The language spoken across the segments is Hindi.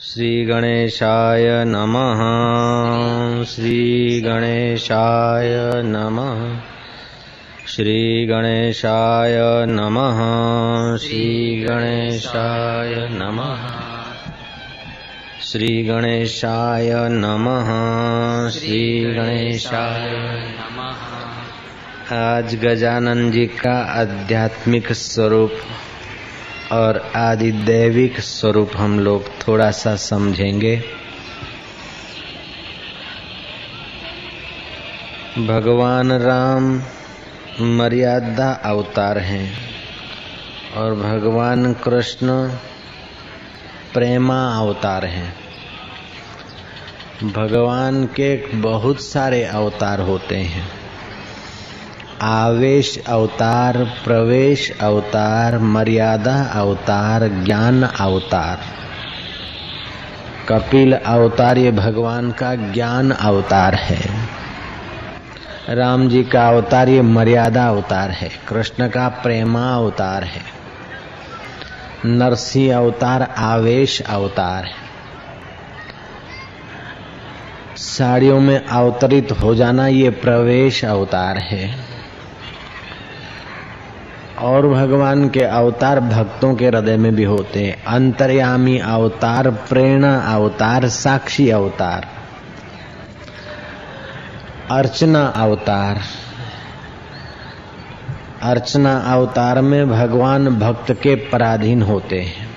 श्रीगणेशाय नमः। श्रीगणेशाय नमः। श्रीगणेशाय नमः। श्रीगणेशाय नमः। श्रीगणेशाय नमः। श्रीगणेशाय नमः। आज गजानन जी का आध्यात्मिक स्वरूप। और आदि दैविक स्वरूप हम लोग थोड़ा सा समझेंगे। भगवान राम मर्यादा अवतार हैं और भगवान कृष्ण प्रेमा अवतार हैं। भगवान के बहुत सारे अवतार होते हैं। आवेश अवतार, प्रवेश अवतार, मर्यादा अवतार, ज्ञान अवतार। कपिल अवतार, ये भगवान का ज्ञान अवतार है। राम जी का अवतार, ये मर्यादा अवतार है। कृष्ण का प्रेमा अवतार है। नरसिंह अवतार, आवेश अवतार है। साड़ियों में अवतरित हो जाना, ये प्रवेश अवतार है। और भगवान के अवतार भक्तों के हृदय में भी होते हैं। अंतर्यामी अवतार, प्रेरणा अवतार, साक्षी अवतार, अर्चना अवतार। अर्चना अवतार में भगवान भक्त के पराधीन होते हैं।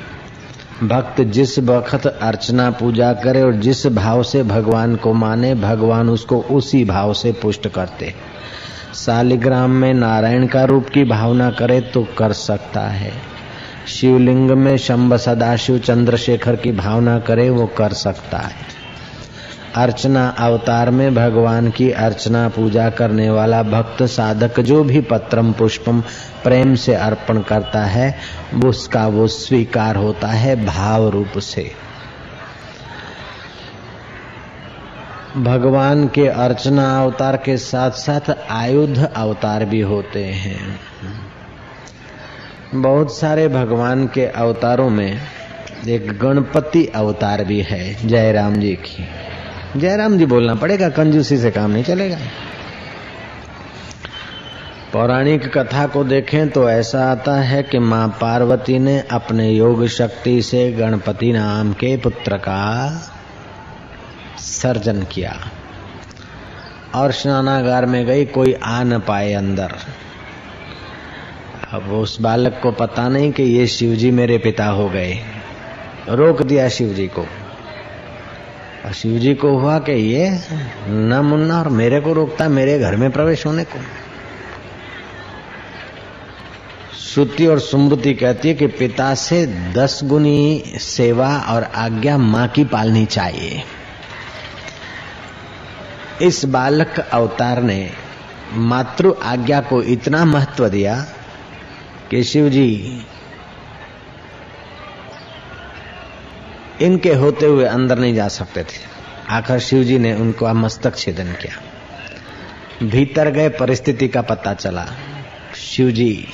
भक्त जिस वक्त अर्चना पूजा करे और जिस भाव से भगवान को माने, भगवान उसको उसी भाव से पुष्ट करते हैं। शालिग्राम में नारायण का रूप की भावना करे तो कर सकता है। शिवलिंग में शंभ सदाशिव चंद्रशेखर की भावना करे वो कर सकता है। अर्चना अवतार में भगवान की अर्चना पूजा करने वाला भक्त साधक जो भी पत्रम पुष्पम प्रेम से अर्पण करता है, उसका वो स्वीकार होता है भाव रूप से। भगवान के अर्चना अवतार के साथ साथ आयुध अवतार भी होते हैं। बहुत सारे भगवान के अवतारों में एक गणपति अवतार भी है, जयराम जी की। जयराम जी बोलना पड़ेगा, कंजूसी से काम नहीं चलेगा। पौराणिक कथा को देखें तो ऐसा आता है कि माँ पार्वती ने अपने योग शक्ति से गणपति नाम के पुत्र का सर्जन किया। और स्नानागार में गई, कोई आ न पाए अंदर। अब उस बालक को पता नहीं कि ये शिवजी मेरे पिता हो गए। रोक दिया शिवजी को। और शिवजी को हुआ कि ये न मुन्ना और मेरे को रोकता, मेरे घर में प्रवेश होने को। श्रुति और स्मृति कहती है कि पिता से दस गुनी सेवा और आज्ञा माँ की पालनी चाहिए। इस बालक अवतार ने मातृ आज्ञा को इतना महत्व दिया कि शिव जी इनके होते हुए अंदर नहीं जा सकते थे। आखिर शिव जी ने उनको मस्तक छेदन किया। भीतर गए परिस्थिति का पता चला। शिव जी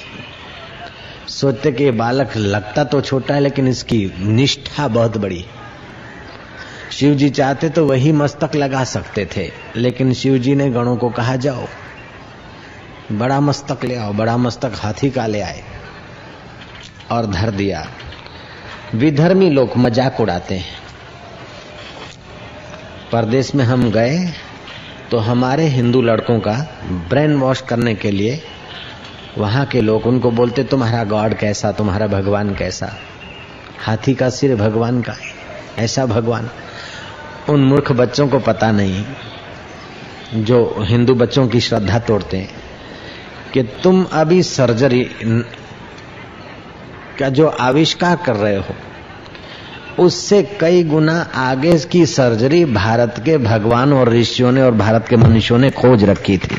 सोचते कि बालक लगता तो छोटा है, लेकिन इसकी निष्ठा बहुत बड़ी शिव जी चाहते तो वही मस्तक लगा सकते थे, लेकिन शिव जी ने गणों को कहा, जाओ, बड़ा मस्तक ले आओ, बड़ा मस्तक हाथी का ले आए। और धर दिया। विधर्मी लोग मज़ाक उड़ाते हैं। परदेश में हम गए तो हमारे हिंदू लड़कों का ब्रेन वॉश करने के लिए वहाँ के लोग उनको बोलते, तुम्हारा गॉड कैसा? तुम्हारा भगवान कैसा? हाथी का सिर भगवान का ऐसा भगवान उन मूर्ख बच्चों को पता नहीं, जो हिंदू बच्चों की श्रद्धा तोड़ते हैं, कि तुम अभी सर्जरी का जो आविष्कार कर रहे हो, उससे कई गुना आगे की सर्जरी भारत के भगवान और ऋषियों ने और भारत के मनुष्यों ने खोज रखी थी।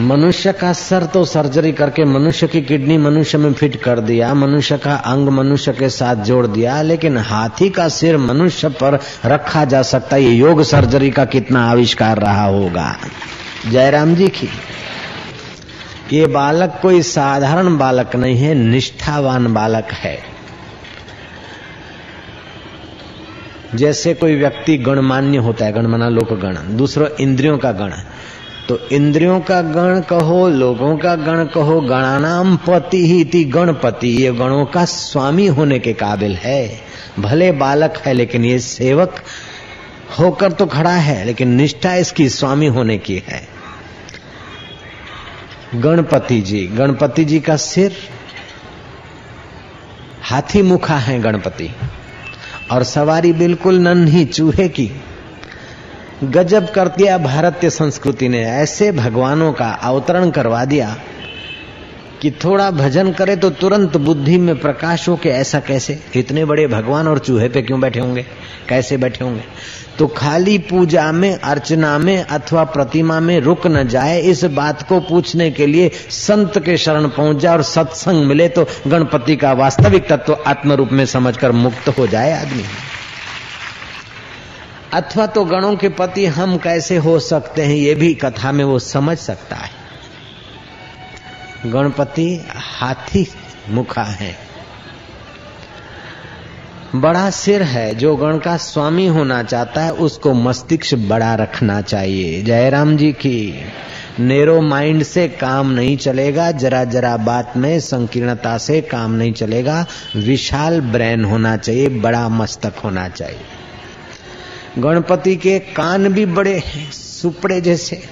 मनुष्य का सर तो सर्जरी करके मनुष्य की किडनी मनुष्य में फिट कर दिया, मनुष्य का अंग मनुष्य के साथ जोड़ दिया, लेकिन हाथी का सिर मनुष्य पर रखा जा सकता, ये योग सर्जरी का कितना आविष्कार रहा होगा? जयराम जी की, ये बालक कोई साधारण बालक नहीं है, निष्ठावान बालक है। जैसे कोई व्यक्ति गणमान्य होता है, गणमाना लोक गण दूसरा इंद्रियों का गण तो इंद्रियों का गण कहो, लोगों का गण कहो, गणानाम पति ही थी गणपति। ये गणों का स्वामी होने के काबिल है। भले बालक है, लेकिन ये सेवक होकर तो खड़ा है, लेकिन निष्ठा इसकी स्वामी होने की है। गणपति जी गणपति जी का सिर, हाथी मुखा है गणपति, और सवारी बिल्कुल नन्ही चूहे की। गजब कर दिया भारतीय संस्कृति ने। ऐसे भगवानों का अवतरण करवा दिया कि थोड़ा भजन करे तो तुरंत बुद्धि में प्रकाश हो के ऐसा कैसे? इतने बड़े भगवान और चूहे पे क्यों बैठे होंगे? कैसे बैठे होंगे? तो खाली पूजा में, अर्चना में अथवा प्रतिमा में रुक न जाए इस बात को पूछने के लिए संत के शरण पहुँच जाए और सत्संग मिले तो गणपति का वास्तविक तत्व आत्म रूप में समझकर मुक्त हो जाए आदमी। अथवा तो गणों के पति हम कैसे हो सकते हैं, ये भी कथा में वो समझ सकता है। गणपति हाथी मुखा है। बड़ा सिर है, जो गण का स्वामी होना चाहता है, उसको मस्तिष्क बड़ा रखना चाहिए। जयराम जी की नेरो माइंड से काम नहीं चलेगा, जरा जरा बात में संकीर्णता से काम नहीं चलेगा, विशाल ब्रेन होना चाहिए, बड़ा मस्तक होना चाहिए। गणपति के कान भी बड़े हैं सुपड़े जैसे।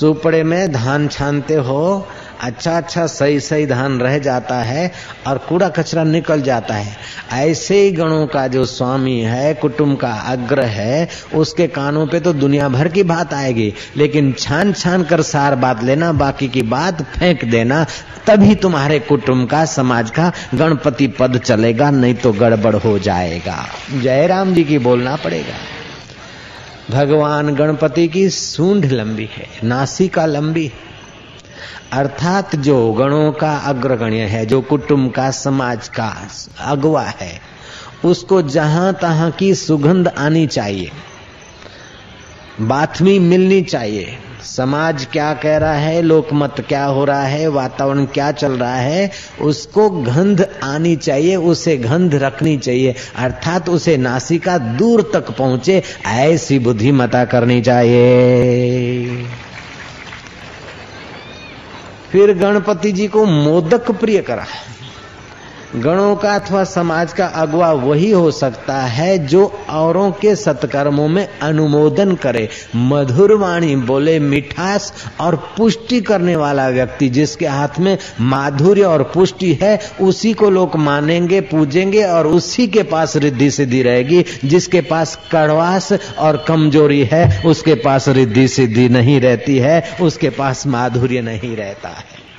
सुपड़े में धान छानते हो अच्छा अच्छा सही सही धान रह जाता है और कूड़ा कचरा निकल जाता है। ऐसे ही गणों का जो स्वामी है, कुटुंब का अग्र है, उसके कानों पे तो दुनिया भर की बात आएगी। लेकिन छान छान कर सार बात लेना, बाकी की बात फेंक देना, तभी तुम्हारे कुटुंब का, समाज का गणपति पद चलेगा, नहीं तो गड़बड़ हो जाएगा। जयराम जी की बोलना पड़ेगा। भगवान गणपति की सूंढ लंबी है नासिका लंबी है। अर्थात जो गणों का अग्रगण्य है, जो कुटुंब का, समाज का अगवा है, उसको जहाँ तहां की सुगंध आनी चाहिए बाथमी मिलनी चाहिए। समाज क्या कह रहा है, लोकमत क्या हो रहा है, वातावरण क्या चल रहा है, उसको गंध आनी चाहिए, उसे गंध रखनी चाहिए। अर्थात उसे नासिका दूर तक पहुँचे, ऐसी बुद्धिमता करनी चाहिए। फिर गणपति जी को मोदक प्रिय करा। गणों का अथवा समाज का अगवा वही हो सकता है जो औरों के सत्कर्मों में अनुमोदन करे। मधुर वाणी बोले मिठास और पुष्टि करने वाला व्यक्ति जिसके हाथ में माधुर्य और पुष्टि है, उसी को लोग मानेंगे, पूजेंगे और उसी के पास रिद्धि सिद्धि रहेगी। जिसके पास कड़वास और कमज़ोरी है, उसके पास रिद्धि सिद्धि नहीं रहती है, उसके पास माधुर्य नहीं रहता है।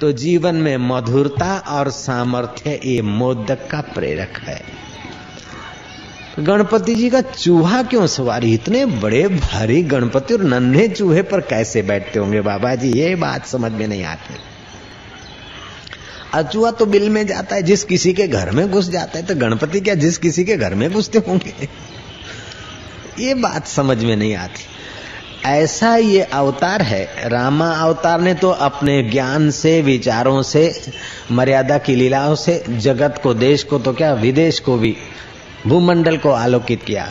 तो जीवन में मधुरता और सामर्थ्य ये मोदक का प्रेरक है। गणपति जी का चूहा क्यों सवारी? इतने बड़े भारी गणपति और नन्हे चूहे पर कैसे बैठते होंगे बाबा जी ये बात समझ में नहीं आती। अचुआ तो बिल में जाता है, जिस किसी के घर में घुस जाता है तो गणपति क्या जिस किसी के घर में घुसते होंगे? ये बात समझ में नहीं आती। ऐसा ये अवतार है, रामा अवतार ने तो अपने ज्ञान से, विचारों से, मर्यादा की लीलाओं से, जगत को, देश को तो क्या विदेश को भी भूमंडल को आलोकित किया।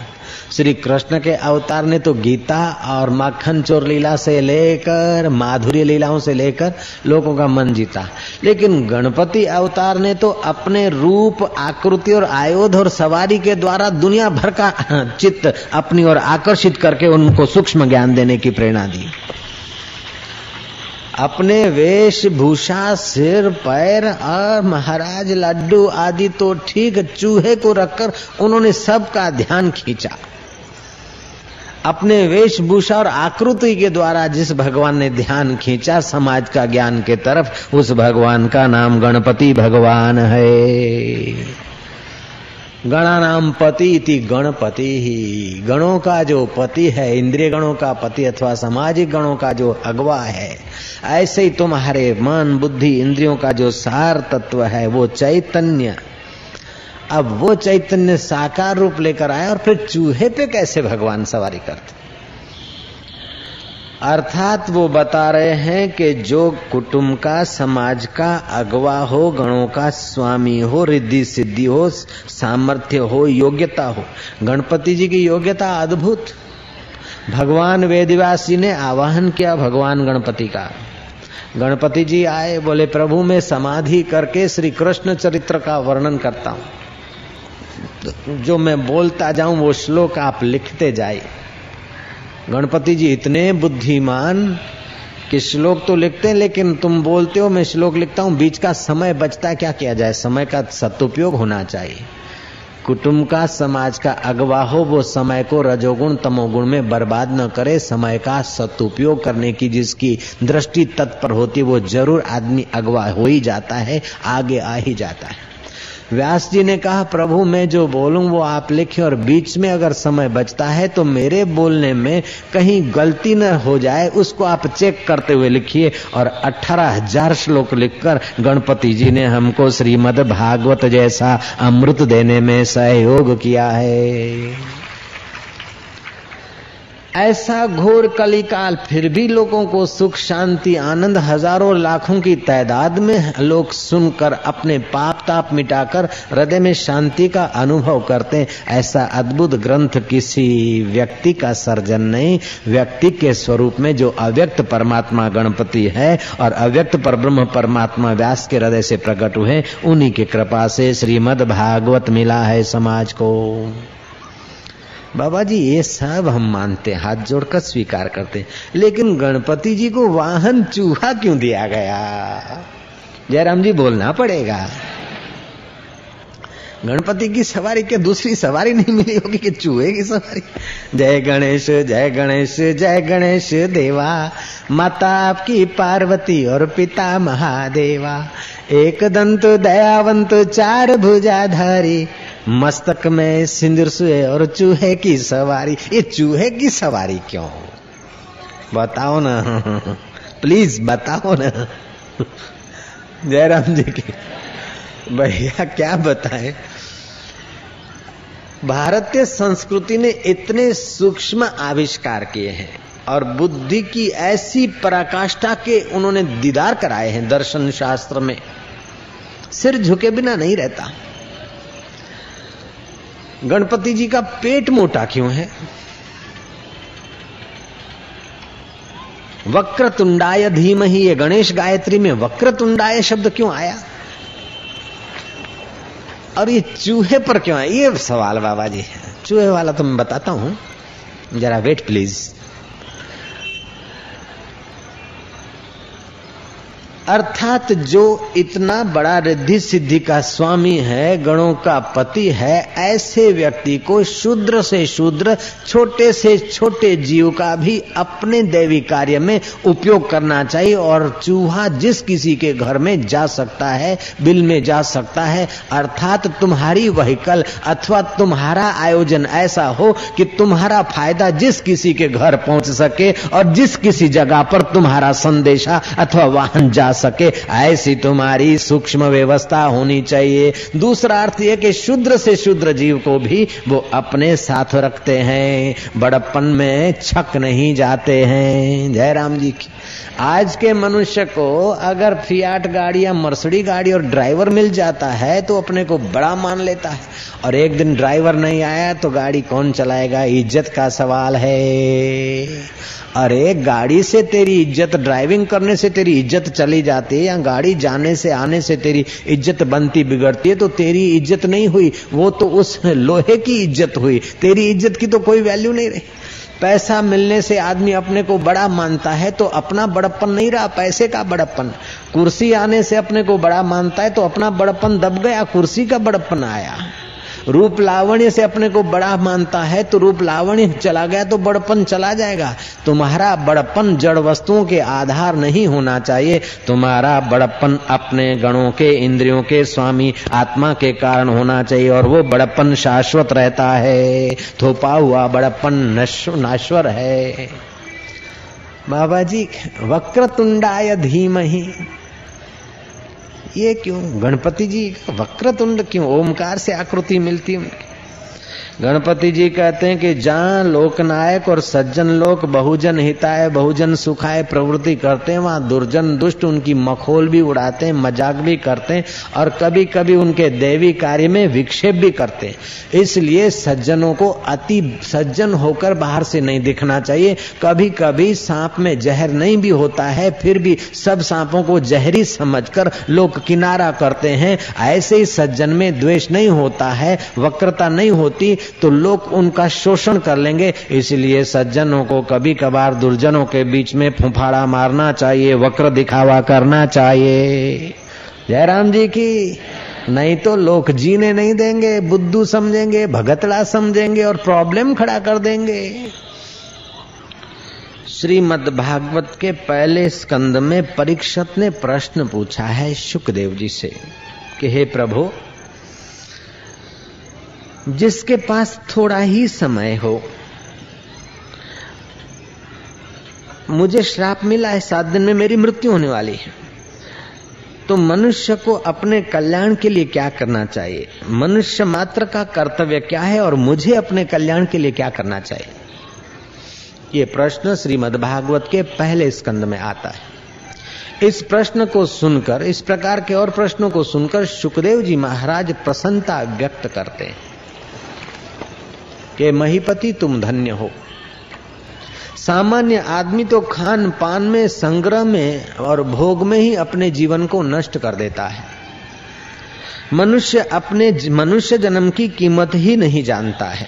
श्री कृष्ण के अवतार ने तो गीता और माखन चोर लीला से लेकर, माधुर्य लीलाओं से लेकर लोगों का मन जीता। लेकिन गणपति अवतार ने तो अपने रूप, आकृति और आयोध और सवारी के द्वारा दुनिया भर का चित्त अपनी ओर आकर्षित करके उनको सूक्ष्म ज्ञान देने की प्रेरणा दी। अपने वेशभूषा, सिर, पैर और महाराज लड्डू आदि तो ठीक चूहे को रखकर उन्होंने सबका ध्यान खींचा। अपने वेशभूषा और आकृति के द्वारा जिस भगवान ने ध्यान खींचा समाज का ज्ञान के तरफ़, उस भगवान का नाम गणपति भगवान है। गणा नाम पति इति गणपति। ही गणों का जो पति है, इंद्रिय गणों का पति अथवा सामाजिक गणों का जो अगवा है, ऐसे ही तुम्हारे मन, बुद्धि, इंद्रियों का जो सार तत्व है, वो चैतन्य। अब वो चैतन्य साकार रूप लेकर आया और फिर चूहे पे कैसे भगवान सवारी करते? अर्थात वो बता रहे हैं कि जो कुटुंब का, समाज का अगवा हो, गणों का स्वामी हो, रिद्धि सिद्धि हो, सामर्थ्य हो, योग्यता हो। गणपति जी की योग्यता अद्भुत। भगवान वेदिवासी ने आवाहन किया भगवान गणपति का। गणपति जी आए, बोले, प्रभु, मैं समाधि करके श्री कृष्ण चरित्र का वर्णन करता हूँ। जो मैं बोलता जाऊँ, वो श्लोक आप लिखते जाए गणपति जी इतने बुद्धिमान कि श्लोक तो लिखते हैं, लेकिन तुम बोलते हो, मैं श्लोक लिखता हूँ, बीच का समय बचता, क्या किया जाए? समय का सदुपयोग होना चाहिए। कुटुंब का, समाज का अगवा हो, वो समय को रजोगुण, तमोगुण में बर्बाद न करे। समय का सदुपयोग करने की जिसकी दृष्टि तत्पर होती, वो ज़रूर आदमी अगवा हो ही जाता है, आगे आ ही जाता है। व्यास जी ने कहा, प्रभु, मैं जो बोलूँ वो आप लिखे और बीच में अगर समय बचता है तो मेरे बोलने में कहीं गलती न हो जाए, उसको आप चेक करते हुए लिखिए और अठारह हज़ार श्लोक लिखकर गणपति जी ने हमको श्रीमद भागवत जैसा अमृत देने में सहयोग किया है। ऐसा घोर कलिकाल फिर भी लोगों को सुख, शांति, आनंद हज़ारों लाखों की तादाद में लोग सुनकर, अपने पाप ताप मिटाकर, हृदय में शांति का अनुभव करते हैं। ऐसा अद्भुत ग्रंथ किसी व्यक्ति का सर्जन नहीं। व्यक्ति के स्वरूप में जो अव्यक्त परमात्मा गणपति है और अव्यक्त पर ब्रह्म परमात्मा व्यास के हृदय से प्रकट हुए उन्हीं की कृपा से श्रीमद भागवत मिला है समाज को। बाबा जी, ये सब हम मानते हैं, हाथ जोड़कर स्वीकार करते हैं। लेकिन गणपति जी को वाहन चूहा क्यों दिया गया? जयराम जी, बोलना पड़ेगा। गणपति की सवारी के दूसरी सवारी नहीं मिली होगी कि चूहे की सवारी? जय गणेश जय गणेश जय गणेश देवा, माता आपकी पार्वती और पिता महादेवा। एक दंत, दयावंत, चार भुजाधारी। मस्तक में सिंदूर सुए और चूहे की सवारी। ये चूहे की सवारी क्यों? बताओ ना। प्लीज़ बताओ ना। जयराम जी की भैया, क्या बताएँ? भारतीय संस्कृति ने इतने सूक्ष्म आविष्कार किए हैं। और बुद्धि की ऐसी पराकाष्ठा के उन्होंने दीदार कराए हैं दर्शन शास्त्र में। सिर झुके बिना नहीं रहता। गणपति जी का पेट मोटा क्यों है? वक्रतुंडाय धीम ही ये गणेश गायत्री में वक्र तुंडाय शब्द क्यों आया? और ये चूहे पर क्यों आया? ये सवाल बाबा जी है। चूहे वाला तो मैं बताता हूँ। जरा वेट प्लीज़। अर्थात जो इतना बड़ा रिद्धि सिद्धि का स्वामी है, गणों का पति है, ऐसे व्यक्ति को शूद्र से शूद्र, छोटे से छोटे जीव का भी अपने दैवी कार्य में उपयोग करना चाहिए और चूहा जिस किसी के घर में जा सकता है, बिल में जा सकता है, अर्थात तुम्हारी वहीकल अथवा तुम्हारा आयोजन ऐसा हो कि तुम्हारा फ़ायदा जिस किसी के घर पहुँच सके और जिस किसी जगह पर तुम्हारा संदेशा अथवा वाहन जा सके। ऐसी तुम्हारी सूक्ष्म व्यवस्था होनी चाहिए। दूसरा अर्थ यह कि शुद्र से शुद्र जीव को भी वो अपने साथ रखते हैं। बड़प्पन में छक नहीं जाते हैं। जयराम जी की आज के मनुष्य को अगर फियाट गाड़ी या मर्सडी गाड़ी और ड्राइवर मिल जाता है तो अपने को बड़ा मान लेता है। और एक दिन ड्राइवर नहीं आया तो गाड़ी कौन चलाएगा? इज़्ज़त का सवाल है। अरे, गाड़ी से तेरी इज़्ज़त ड्राइविंग करने से तेरी इज़्ज़त चली जाती है, या गाड़ी जाने से आने से तेरी इज़्ज़त बनती बिगड़ती है तो तेरी इज़्ज़त नहीं हुई। वो तो उस लोहे की इज़्ज़त हुई। तेरी इज़्ज़त की तो कोई वैल्यू नहीं रही। पैसा मिलने से आदमी अपने को बड़ा मानता है तो अपना बड़प्पन नहीं रहा, पैसे का बड़प्पन। कुर्सी आने से अपने को बड़ा मानता है तो अपना बड़प्पन दब गया, कुर्सी का बड़प्पन आया। रूप लावण्य से अपने को बड़ा मानता है तो रूप लावण्य चला गया तो बड़पन चला जाएगा। तुम्हारा बड़पन जड़ वस्तुओं के आधार नहीं होना चाहिए। तुम्हारा बड़पन अपने गणों के, इंद्रियों के, स्वामी आत्मा के कारण होना चाहिए, और वो बड़पन शाश्वत रहता है। थोपा हुआ बड़पन नाश्वर है। बाबा जी वक्रतुंडाय धीम ही ये क्यों? गणपति जी का वक्रतुंड क्यों? ओमकार से आकृति मिलती है गणपति जी कहते हैं कि जहाँ लोकनायक और सज्जन लोग बहुजन हिताय, बहुजन सुखाय प्रवृत्ति करते हैं, वहाँ दुर्जन दुष्ट उनकी मखोल भी उड़ाते हैं, मज़ाक भी करते हैं और कभी कभी उनके देवी कार्य में विक्षेप भी करते हैं। इसलिए सज्जनों को अति सज्जन होकर बाहर से नहीं दिखना चाहिए। कभी कभी सांप में जहर नहीं भी होता है, फिर भी सब सांपों को जहरी समझकर लोग किनारा करते हैं। ऐसे ही सज्जन में द्वेष नहीं होता है, वक्रता नहीं होती तो लोग उनका शोषण कर लेंगे। इसलिए सज्जनों को कभी कभार दुर्जनों के बीच में फुफाड़ा मारना चाहिए, वक्र दिखावा करना चाहिए। जयराम जी की, नहीं तो लोग जीने नहीं देंगे, बुद्धू समझेंगे, भगतड़ा समझेंगे और प्रॉब्लम खड़ा कर देंगे। श्रीमद भागवत के पहले स्कंद में परीक्षत ने प्रश्न पूछा है सुखदेव जी से, कि हे प्रभु जिसके पास थोड़ा ही समय हो। मुझे श्राप मिला है सात दिन में मेरी मृत्यु होने वाली है। तो मनुष्य को अपने कल्याण के लिए क्या करना चाहिए? मनुष्य मात्र का कर्तव्य क्या है और मुझे अपने कल्याण के लिए क्या करना चाहिए? ये प्रश्न श्रीमद् भागवत के पहले स्कंद में आता है। इस प्रश्न को सुनकर, इस प्रकार के और प्रश्नों को सुनकर सुखदेव जी महाराज प्रसन्नता व्यक्त करते हैं। कि महीपति तुम धन्य हो। सामान्य आदमी तो खान पान में, संग्रह में और भोग में ही अपने जीवन को नष्ट कर देता है। मनुष्य अपने मनुष्य जन्म की कीमत ही नहीं जानता है।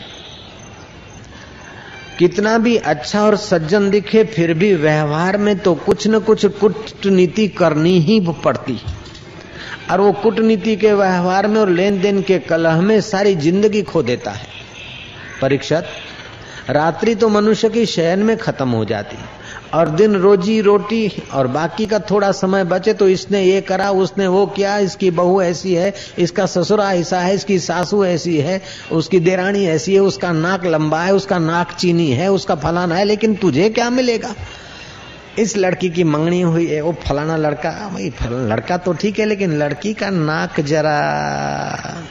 कितना भी अच्छा और सज्जन दिखे, फिर भी व्यवहार में तो कुछ न कुछ कूटनीति करनी ही पड़ती। और वो कूटनीति के व्यवहार में और लेन देन के कलह में सारी ज़िंदगी खो देता है। परीक्षत। रात्रि तो मनुष्य की शयन में खत्म हो जाती। और दिन रोजी रोटी और बाकी का थोड़ा समय बचे तो इसने ये करा, उसने वो किया, इसकी बहू ऐसी है, इसका ससुरा ऐसा है, इसकी सासू ऐसी है, उसकी देरानी ऐसी है, उसका नाक लंबा है, उसका नाक चीनी है, उसका फलाना है, लेकिन तुझे क्या मिलेगा? इस लड़की की मंगनी हुई है वो फलाना लड़का भाई फलाना लड़का तो ठीक है, लेकिन लड़की का नाक जरा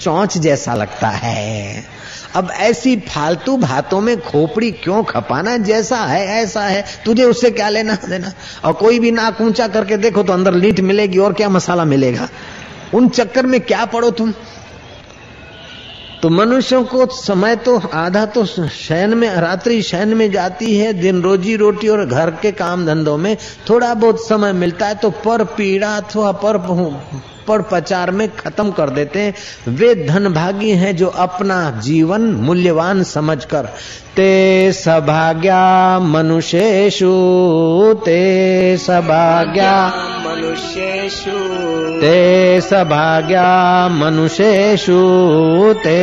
चौंच जैसा लगता है। अब ऐसी फालतू बातों में खोपड़ी क्यों खपाना? जैसा है, ऐसा है। तुझे उससे क्या लेना देना? और कोई भी नाक ऊँचा करके देखो तो अंदर लीट मिलेगी और क्या मसाला मिलेगा? उन चक्कर में क्या पड़ो तुम? तो मनुष्यों को समय तो आधा तो शयन में, रात्रि शयन में जाती है, दिन रोजी रोटी और घर के काम धंधों में थोड़ा बहुत समय मिलता है तो पर पीड़ा अथवा पर पर प्रचार में खत्म कर देते हैं। वे धन भागी हैं जो अपना जीवन मूल्यवान समझकर ते सभाग्या मनुष्येशु ते सभाग्या मनुष्येषु ते सभाग्या मनुष्येशु ते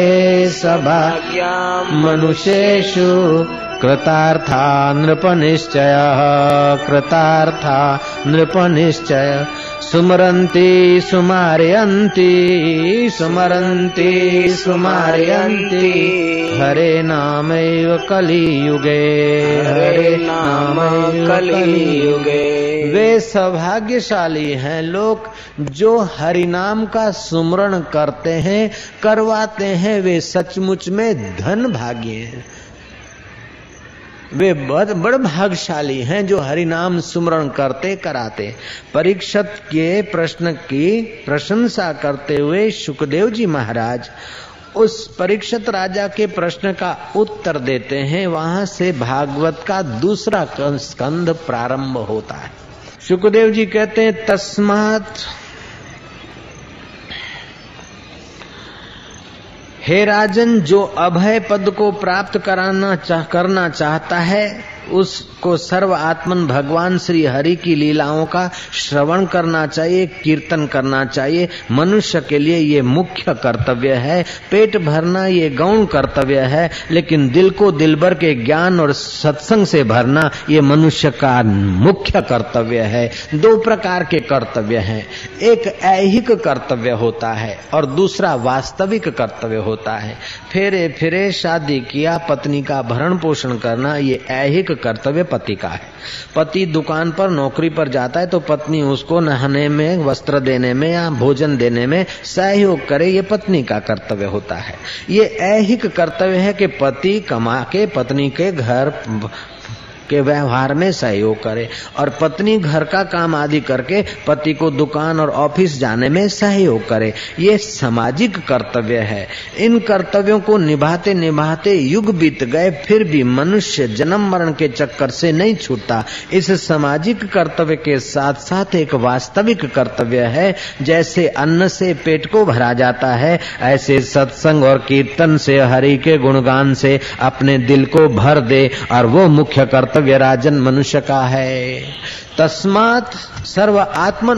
सभाग्या मनुष्येषु कृतार्था नृपनिश्चय कृतार्था नृपनिश्चय सुमरन्ति सुमारयन्ति सुमरन्ति सुमारयन्ति। हरे नामैव कलियुगे। हरे नाम कलियुगे। वे सौभाग्यशाली हैं लोग जो हरि नाम का सुमरण करते हैं करवाते हैं वे सचमुच में धन भागी हैं। वे बड़ भागशाली हैं जो हरि नाम सुमरण करते कराते। परीक्षत के प्रश्न की प्रशंसा करते हुए सुखदेव जी महाराज, उस परीक्षित राजा के प्रश्न का उत्तर देते हैं। वहाँ से भागवत का दूसरा स्कंद प्रारंभ होता है। सुखदेव जी कहते हैं, तस्मात हे राजन जो अभय पद को प्राप्त कराना चाह करना चाहता है उसको सर्व आत्मन भगवान श्री हरि की लीलाओं का श्रवण करना चाहिए, कीर्तन करना चाहिए। मनुष्य के लिए ये मुख्य कर्तव्य है। पेट भरना ये गौण कर्तव्य है, लेकिन दिल को दिलबर के ज्ञान और सत्संग से भरना ये मनुष्य का मुख्य कर्तव्य है। दो प्रकार के कर्तव्य हैं। एक ऐहिक कर्तव्य होता है और दूसरा वास्तविक कर्तव्य होता है। फेरे फिरे शादी किया, पत्नी का भरण पोषण करना, ये ऐहिक कर्तव्य पति का है। पति दुकान पर, नौकरी पर जाता है तो पत्नी उसको नहाने में, वस्त्र देने में या भोजन देने में सहयोग करे, ये पत्नी का कर्तव्य होता है। ये ऐहिक कर्तव्य है कि पति कमा के, पत्नी के घर के व्यवहार में सहयोग करे और पत्नी घर का काम आदि करके पति को दुकान और ऑफ़िस जाने में सहयोग करे। ये सामाजिक कर्तव्य है। इन कर्तव्यों को निभाते निभाते युग बीत गए, फिर भी मनुष्य जन्म मरण के चक्कर से नहीं छूटता। इस सामाजिक कर्तव्य के साथ साथ एक वास्तविक कर्तव्य है, जैसे अन्न से पेट को भरा जाता है। ऐसे सत्संग और कीर्तन से, हरि के गुणगान से अपने दिल को भर दे और वो मुख्य कर्तव्य कर्तव्य राजन मनुष्य का है। तस्मात सर्व आत्मन।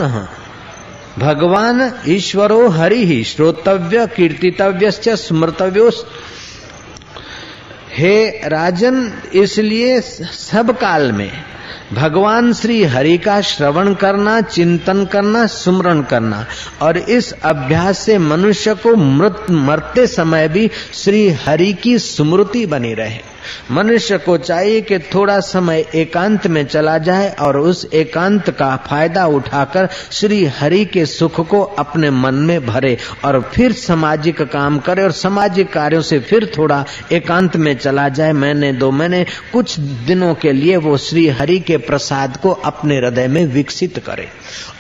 भगवान ईश्वरो हरि ही श्रोतव्य कीर्तितव्य स्मृतव्यो हे राजन, इसलिए सब काल में भगवान श्री हरि का श्रवण करना, चिंतन करना, सुमरण करना। और इस अभ्यास से मनुष्य को मृत, मरते समय भी श्री हरि की स्मृति बनी रहे। मनुष्य को चाहिए कि थोड़ा समय एकांत में चला जाए और उस एकांत का फ़ायदा उठाकर श्री हरि के सुख को अपने मन में भरे और फिर सामाजिक काम करे और सामाजिक कार्यों से फिर थोड़ा एकांत में चला जाए। मैंने दो, मैंने कुछ दिनों के लिए वो श्री हरि के प्रसाद को अपने हृदय में विकसित करे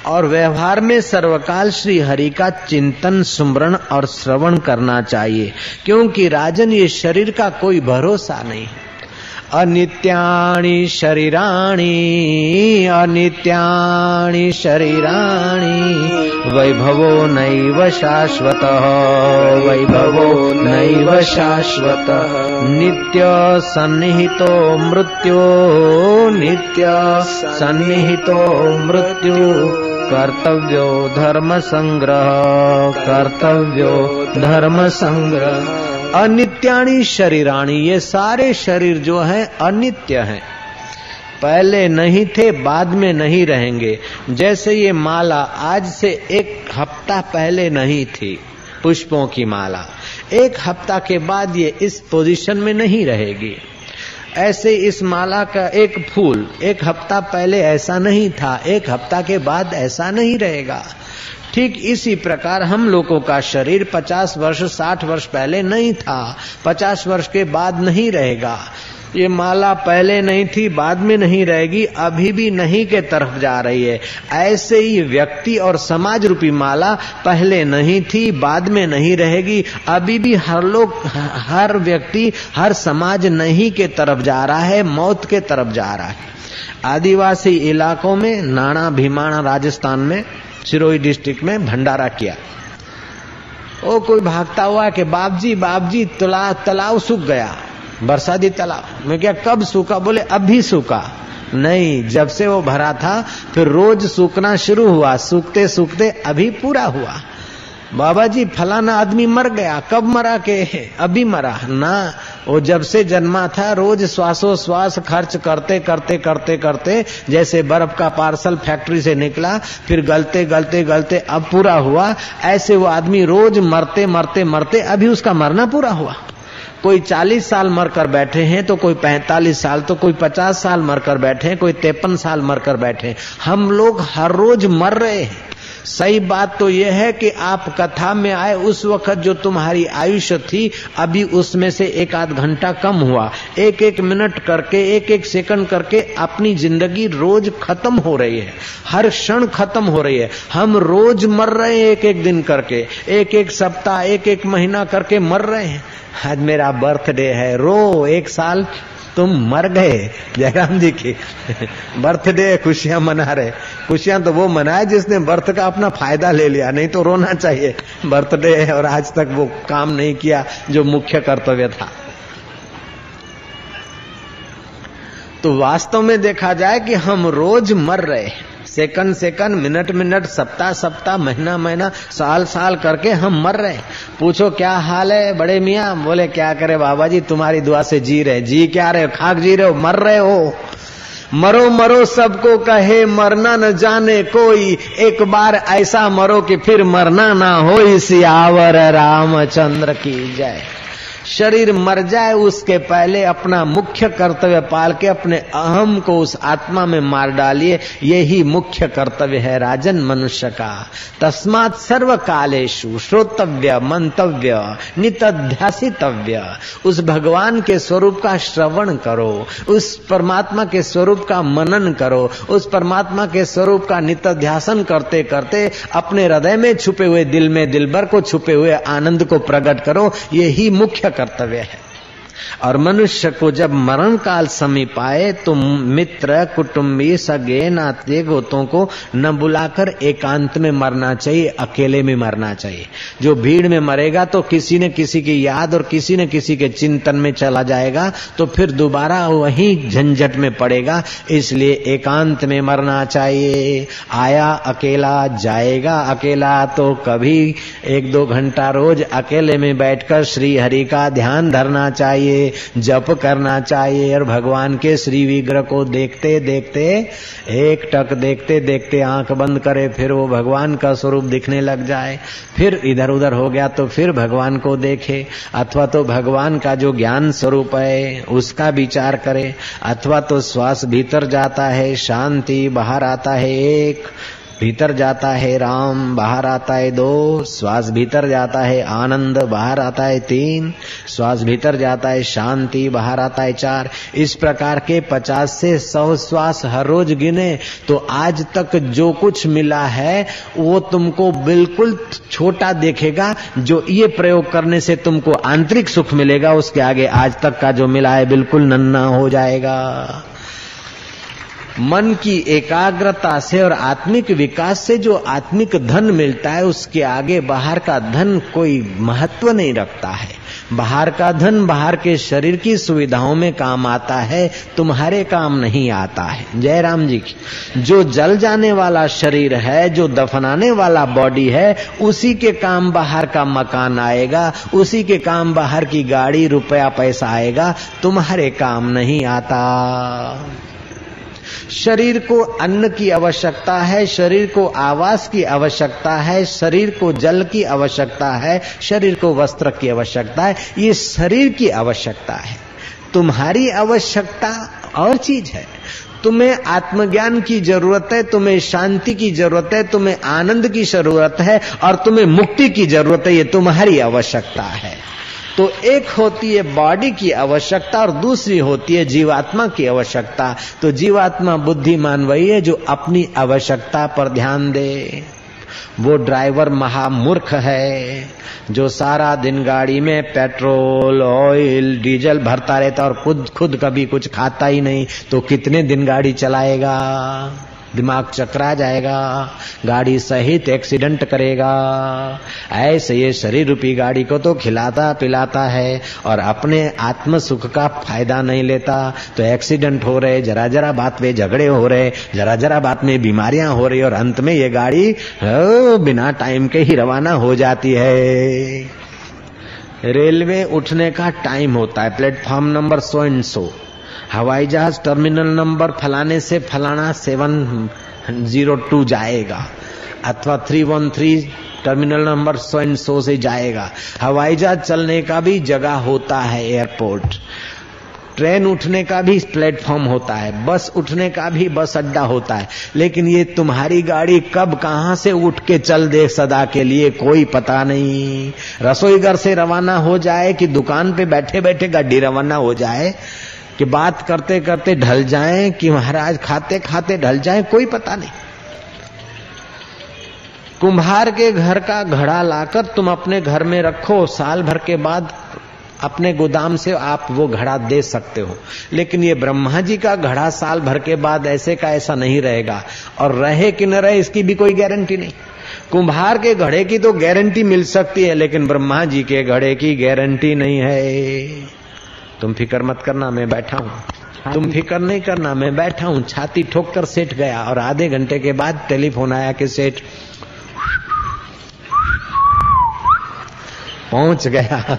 और व्यवहार में सर्वकाल श्री हरि का चिंतन, सुमरण और श्रवण करना चाहिए, क्योंकि राजन, ये शरीर का कोई भरोसा नहीं अनित्याणि शरीराणि अनित्याणि शरीराणि वैभवो नैव शाश्वतः वैभवो नैव शाश्वतः। नित्य सन्निहितो मृत्यो नित्य सन्निहितो मृत्यु कर्तव्यो धर्म संग्रह कर्तव्यो धर्म संग्रह अनित्याणी शरीराणी, ये सारे शरीर जो है, अनित्य है। पहले नहीं थे, बाद में नहीं रहेंगे। जैसे ये माला आज से एक हफ़्ता पहले नहीं थी, पुष्पों की माला। एक हफ़्ता के बाद ये इस पोजीशन में नहीं रहेगी। ऐसे इस माला का एक फूल, एक हफ़्ता पहले ऐसा नहीं था, एक हफ़्ता के बाद ऐसा नहीं रहेगा। ठीक इसी प्रकार हम लोगों का शरीर 50 वर्ष 60 वर्ष पहले नहीं था 50 वर्ष के बाद नहीं रहेगा। ये माला पहले नहीं थी बाद में नहीं रहेगी अभी भी नहीं के तरफ़ जा रही है। ऐसे ही व्यक्ति और समाज रूपी माला पहले नहीं थी बाद में नहीं रहेगी अभी भी हर लोग हर व्यक्ति हर समाज नहीं के तरफ़ जा रहा है मौत के तरफ़ जा रहा है। आदिवासी इलाकों में नाना भीमाणा राजस्थान में सिरोही डिस्ट्रिक्ट में भंडारा किया। ओ कोई भागता हुआ कि बाप जी बाप जी तला, सूख गया। बरसाती तालाब मैं क्या, कब सूखा? बोले, अभी सूखा। नहीं, जब से वो भरा था, फिर रोज सूखना शुरू हुआ। सूखते सूखते अभी पूरा हुआ। बाबा जी, फलाना आदमी मर गया। कब मरा के? अभी मरा। ना, वो जब से जन्मा था, रोज श्वासो श्वास खर्च करते करते करते करते, जैसे बर्फ़ का पार्सल फैक्ट्री से निकला, फिर गलते गलते गलते, अब पूरा हुआ। ऐसे वो आदमी रोज मरते मरते मरते, अभी उसका मरना पूरा हुआ। कोई 40 साल मरकर बैठे हैं तो कोई 45 साल तो कोई 50 साल मरकर बैठे हैं, कोई तिरपन साल मरकर बैठे हैं। हम लोग हर रोज मर रहे हैं। सही बात तो यह है कि आप कथा में आए उस वक्त जो तुम्हारी आयुष्य थी, अभी उसमें से एक आध घंटा कम हुआ। एक एक मिनट करके, एक एक सेकंड करके अपनी ज़िंदगी रोज खत्म हो रही है। हर क्षण खत्म हो रही है। हम रोज मर रहे हैं एक एक दिन करके। एक एक सप्ताह, एक एक महीना करके मर रहे हैं। आज मेरा बर्थडे है। रो, एक साल तुम मर गए। जयराम जी की बर्थडे खुशियाँ मना रहे। खुशियाँ तो वो मनाए जिसने बर्थ का अपना फ़ायदा ले लिया, नहीं तो रोना चाहिए। बर्थडे है और आज तक वो काम नहीं किया जो मुख्य कर्तव्य था। तो वास्तव में देखा जाए कि हम रोज मर रहे हैं। सेकंड सेकंड, मिनट मिनट, सप्ताह सप्ताह, महीना महीना, साल साल करके हम मर रहे पूछो क्या हाल है बड़े मियाँ? बोले, क्या करे बाबा जी तुम्हारी दुआ से जी रहे जी क्या रहे खाक जी रहे हो? मर रहे हो? मरो मरो, सबको कहे, मरना न जाने कोई। एक बार ऐसा मरो कि फिर मरना ना हो सियावर रामचंद्र की जय। शरीर मर जाए, उसके पहले अपना मुख्य कर्तव्य पाल के अपने अहम को उस आत्मा में मार डालिए। यही मुख्य कर्तव्य है राजन मनुष्य का। तस्मात सर्व कालेशु श्रोतव्य, मंतव्य, नितध्यासितव्य। उस भगवान के स्वरूप का श्रवण करो, उस परमात्मा के स्वरूप का मनन करो, उस परमात्मा के स्वरूप का नित्यासन करते करते अपने हृदय में छुपे हुए दिल में दिलबर को छुपे हुए आनंद को प्रकट करो। यही मुख्य कर्तव्य है। और मनुष्य को जब मरण काल समीप आए तो मित्र, कुटुंबी, सगे, नाते, गोतों को न बुलाकर एकांत में मरना चाहिए, अकेले में मरना चाहिए। जो भीड़ में मरेगा तो किसी न किसी की याद और किसी न किसी के चिंतन में चला जाएगा तो फिर दोबारा वही झंझट में पड़ेगा। इसलिए एकांत में मरना चाहिए। आया, अकेला जाएगा। अकेला तो कभी एक दो घंटा रोज अकेले में बैठकर श्री हरि का ध्यान धरना चाहिए, जप करना चाहिए और भगवान के श्री विग्रह को देखते देखते, एक टक देखते देखते आँख बंद करे, फिर वो भगवान का स्वरूप दिखने लग जाए। फिर इधर उधर हो गया तो फिर भगवान को देखे, अथवा तो भगवान का जो ज्ञान स्वरूप है, उसका विचार करे, अथवा तो श्वास भीतर जाता है, शांति बाहर आता है, एक भीतर जाता है राम, बाहर आता है दो, श्वास भीतर जाता है आनंद, बाहर आता है तीन, श्वास भीतर जाता है शांति, बाहर आता है चार। इस प्रकार के पचास से सौ श्वास हर रोज गिने तो आज तक जो कुछ मिला है, वो तुमको बिल्कुल छोटा देखेगा, जो ये प्रयोग करने से तुमको आंतरिक सुख मिलेगा, उसके आगे आज तक का जो मिला है बिल्कुल नन्ना हो जाएगा। मन की एकाग्रता से और आत्मिक विकास से जो आत्मिक धन मिलता है, उसके आगे बाहर का धन कोई महत्व नहीं रखता है। बाहर का धन बाहर के शरीर की सुविधाओं में काम आता है, तुम्हारे काम नहीं आता है। जय राम जी की, जो जल जाने वाला शरीर है, जो दफनाने वाला बॉडी है, उसी के काम बाहर का मकान आएगा, उसी के काम बाहर की गाड़ी रुपया पैसा आएगा, तुम्हारे काम नहीं आता। शरीर को अन्न की आवश्यकता है, शरीर को आवास की आवश्यकता है, शरीर को जल की आवश्यकता है, शरीर को वस्त्र की आवश्यकता है, ये शरीर की आवश्यकता है। तुम्हारी आवश्यकता और चीज़ है। तुम्हें आत्मज्ञान की ज़रूरत है, तुम्हें शांति की ज़रूरत है, तुम्हें आनंद की ज़रूरत है और तुम्हें मुक्ति की ज़रूरत है, ये तुम्हारी आवश्यकता है। तो एक होती है बॉडी की आवश्यकता और दूसरी होती है जीवात्मा की आवश्यकता। तो जीवात्मा बुद्धिमान वही है जो अपनी आवश्यकता पर ध्यान दे। वो ड्राइवर महामूर्ख है, जो सारा दिन गाड़ी में पेट्रोल ऑयल डीजल भरता रहता और खुद खुद कभी कुछ खाता ही नहीं तो कितने दिन गाड़ी चलाएगा? दिमाग चकरा जाएगा, गाड़ी सहित एक्सीडेंट करेगा। ऐसे ये शरीर रूपी गाड़ी को तो खिलाता पिलाता है और अपने आत्म सुख का फ़ायदा नहीं लेता। तो एक्सीडेंट हो रहे, जरा जरा बात में झगड़े हो रहे, जरा जरा बात में बीमारियाँ हो रही और अंत में ये गाड़ी बिना टाइम के ही रवाना हो जाती है। रेलवे उठने का टाइम होता है platform number so and so. हवाई जहाज़ टर्मिनल नंबर फलाने से फलाना सेवन ज़ीरो टू जाएगा, अथवा three one three terminal number so and so से जाएगा। हवाई जहाज़ चलने का भी जगह होता है एयरपोर्ट। ट्रेन उठने का भी प्लेटफॉर्म होता है, बस उठने का भी बस अड्डा होता है, लेकिन ये तुम्हारी गाड़ी कब कहाँ से उठ के चल दे सदा के लिए कोई पता नहीं। रसोई घर से रवाना हो जाए कि दुकान पे बैठे बैठे गाड़ी रवाना हो जाए कि बात करते करते ढल जाएँ कि महाराज खाते खाते ढल जाएँ, कोई पता नहीं। कुम्हार के घर का घड़ा लाकर तुम अपने घर में रखो, साल भर के बाद अपने गोदाम से आप वो घड़ा दे सकते हो। लेकिन ये ब्रह्मा जी का घड़ा साल भर के बाद ऐसे का ऐसा नहीं रहेगा। और रहे कि न रहे, इसकी भी कोई गारंटी नहीं। कुम्हार के घड़े की तो गारंटी मिल सकती है, लेकिन ब्रह्मा जी के घड़े की गारंटी नहीं है। तुम फ़िक्र मत करना मैं बैठा हूँ। तुम फ़िक्र नहीं करना मैं बैठा हूँ। छाती ठोक कर सेठ गया और आधे घंटे के बाद टेलीफोन आया कि सेठ पहुँच गया।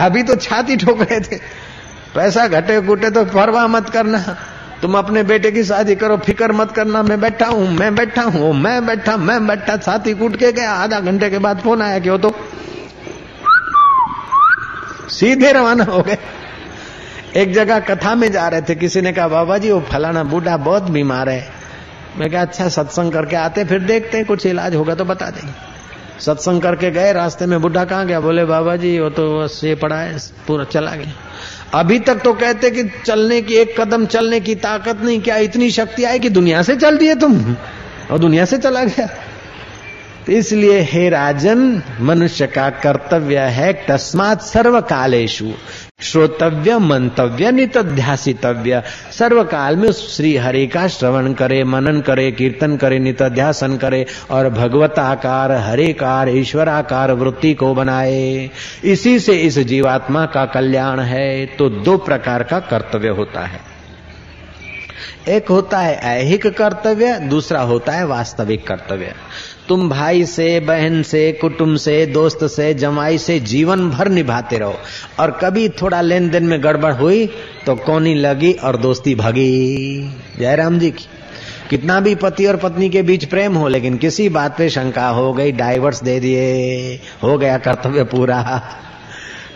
अभी तो छाती ठोक रहे थे। पैसा घटे कूटे तो परवाह मत करना। तुम अपने बेटे की शादी करो फ़िक्र मत करना। मैं बैठा हूँ मैं बैठा हूँ मैं बैठा मैं बैठा। छाती कूट के गया आधा घंटे के बाद फ़ोन आया कि वो तो सीधे रवाना हो गए। एक जगह कथा में जा रहे थे, किसी ने कहा, बाबा जी, वो फलाना बूढ़ा बहुत बीमार है। मैं कहा अच्छा सत्संग करके आते फिर देखते हैं, कुछ इलाज होगा तो बता देंगे। सत्संग करके गए, रास्ते में बुढ़ा कहाँ गया? बोले, बाबा जी, वो तो बस ये पड़ा है, पूरा चला गया। अभी तक तो कहते कि चलने की, एक कदम चलने की ताकत नहीं, क्या इतनी शक्ति आई कि दुनिया से चल दिए तुम? और दुनिया से चला गया। तो इसलिए हे राजन, मनुष्य का कर्तव्य है तस्मात सर्व कालेशु श्रोतव्य, मंतव्य, नितध्यासितव्य। सर्व काल में श्री हरि का श्रवण करे, मनन करे, कीर्तन करे, नितध्यासन करे और भगवत आकार, हरिकार, ईश्वराकार वृत्ति को बनाए। इसी से इस जीवात्मा का कल्याण है तो दो प्रकार का कर्तव्य होता है। एक होता है ऐहिक कर्तव्य, दूसरा होता है वास्तविक कर्तव्य। तुम भाई से, बहन से, कुटुंब से, दोस्त से, जमाई से जीवन भर निभाते रहो। और कभी थोड़ा लेन देन में गड़बड़ हुई तो कौनी लगी और दोस्ती भागी। जयराम जी की। कितना भी पति और पत्नी के बीच प्रेम हो, लेकिन किसी बात पे शंका हो गई, डाइवर्स दे दिए, हो गया कर्तव्य पूरा।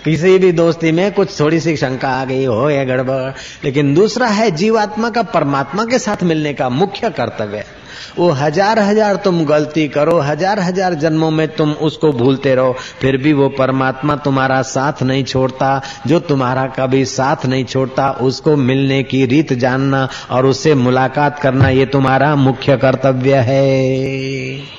किसी भी दोस्ती में कुछ थोड़ी सी शंका आ गई, हो या गड़बड़। लेकिन दूसरा है, जीवात्मा का परमात्मा के साथ मिलने का मुख्य कर्तव्य। वो हज़ार हज़ार तुम गलती करो, हज़ार हज़ार जन्मों में तुम उसको भूलते रहो, फिर भी वो परमात्मा तुम्हारा साथ नहीं छोड़ता, जो तुम्हारा कभी साथ नहीं छोड़ता, उसको मिलने की रीत जानना और उससे मुलाकात करना ये तुम्हारा मुख्य कर्तव्य है।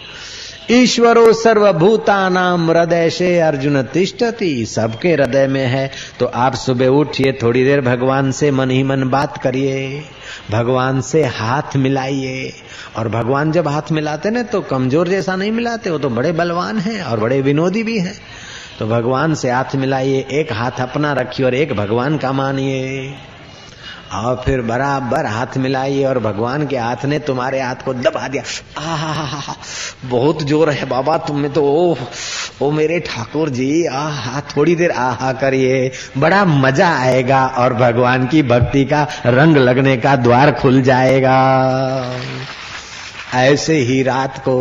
ईश्वरो सर्वभूता नाम हृदय से अर्जुन तिष्ठती, सबके हृदय में है। तो आप सुबह उठिए, थोड़ी देर भगवान से मन ही मन बात करिए। भगवान से हाथ मिलाइए। और भगवान जब हाथ मिलाते ना तो कमज़ोर जैसा नहीं मिलाते, वो तो बड़े बलवान हैं और बड़े विनोदी भी हैं। तो भगवान से हाथ मिलाइए, एक हाथ अपना रखिए और एक भगवान का मानिए। और फिर बराबर हाथ मिलाइए और भगवान के हाथ ने तुम्हारे हाथ को दबा दिया। आ बहुत ज़ोर है बाबा तुम्हें तो ओ, ओ मेरे ठाकुर जी आ थोड़ी देर आहा करिए। बड़ा मज़ा आएगा और भगवान की भक्ति का रंग लगने का द्वार खुल जाएगा। ऐसे ही रात को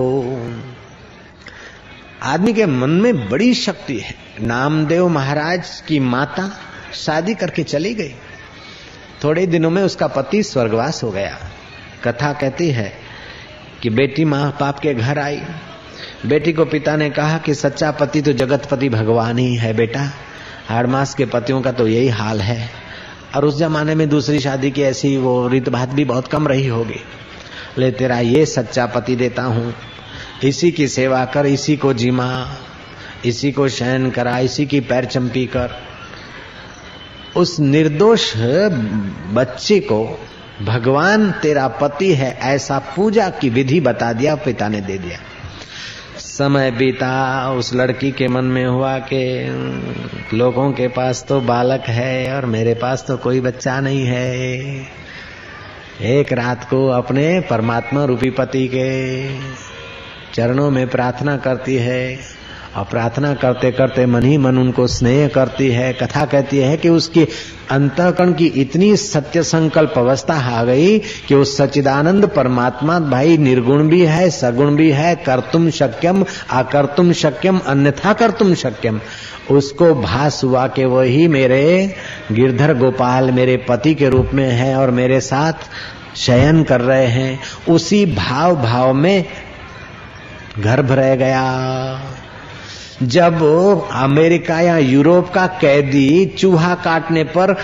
आदमी के मन में बड़ी शक्ति है। नामदेव महाराज की माता शादी करके चली गई। थोड़े दिनों में उसका पति स्वर्गवास हो गया। कथा कहती है कि बेटी माँ बाप के घर आई। बेटी को पिता ने कहा कि सच्चा पति तो जगतपति भगवान ही है बेटा। हर मास के पतियों का तो यही हाल है। और उस जमाने में दूसरी शादी की ऐसी वो रीत बात भी बहुत कम रही होगी। ले तेरा ये सच्चा पति देता हूँ। इसी की सेवा कर, इसी को जिमा, इसी को शयन करा, इसी की पैर चंपी कर। उस निर्दोष बच्चे को, भगवान तेरा पति है, ऐसा पूजा की विधि बता दिया, पिता ने दे दिया। समय बीता, उस लड़की के मन में हुआ कि लोगों के पास तो बालक है और मेरे पास तो कोई बच्चा नहीं है। एक रात को अपने परमात्मा रूपी पति के चरणों में प्रार्थना करती है। और प्रार्थना करते करते मन ही मन उनको स्नेह करती है, कथा कहती है कि उसकी अंतकरण की इतनी सत्य संकल्प अवस्था आ गई कि वो सचिदानंद परमात्मा भाई निर्गुण भी है, सगुण भी है कर्तुम शक्यम अकर्तुम शक्यम, अन्यथा कर्तुम शक्यम। उसको भास हुआ कि वही मेरे गिरधर गोपाल मेरे पति के रूप में है और मेरे साथ शयन कर रहे हैं। उसी भाव भाव में गर्भ रह गया। जब अमेरिका या यूरोप का कैदी चूहा काटने पर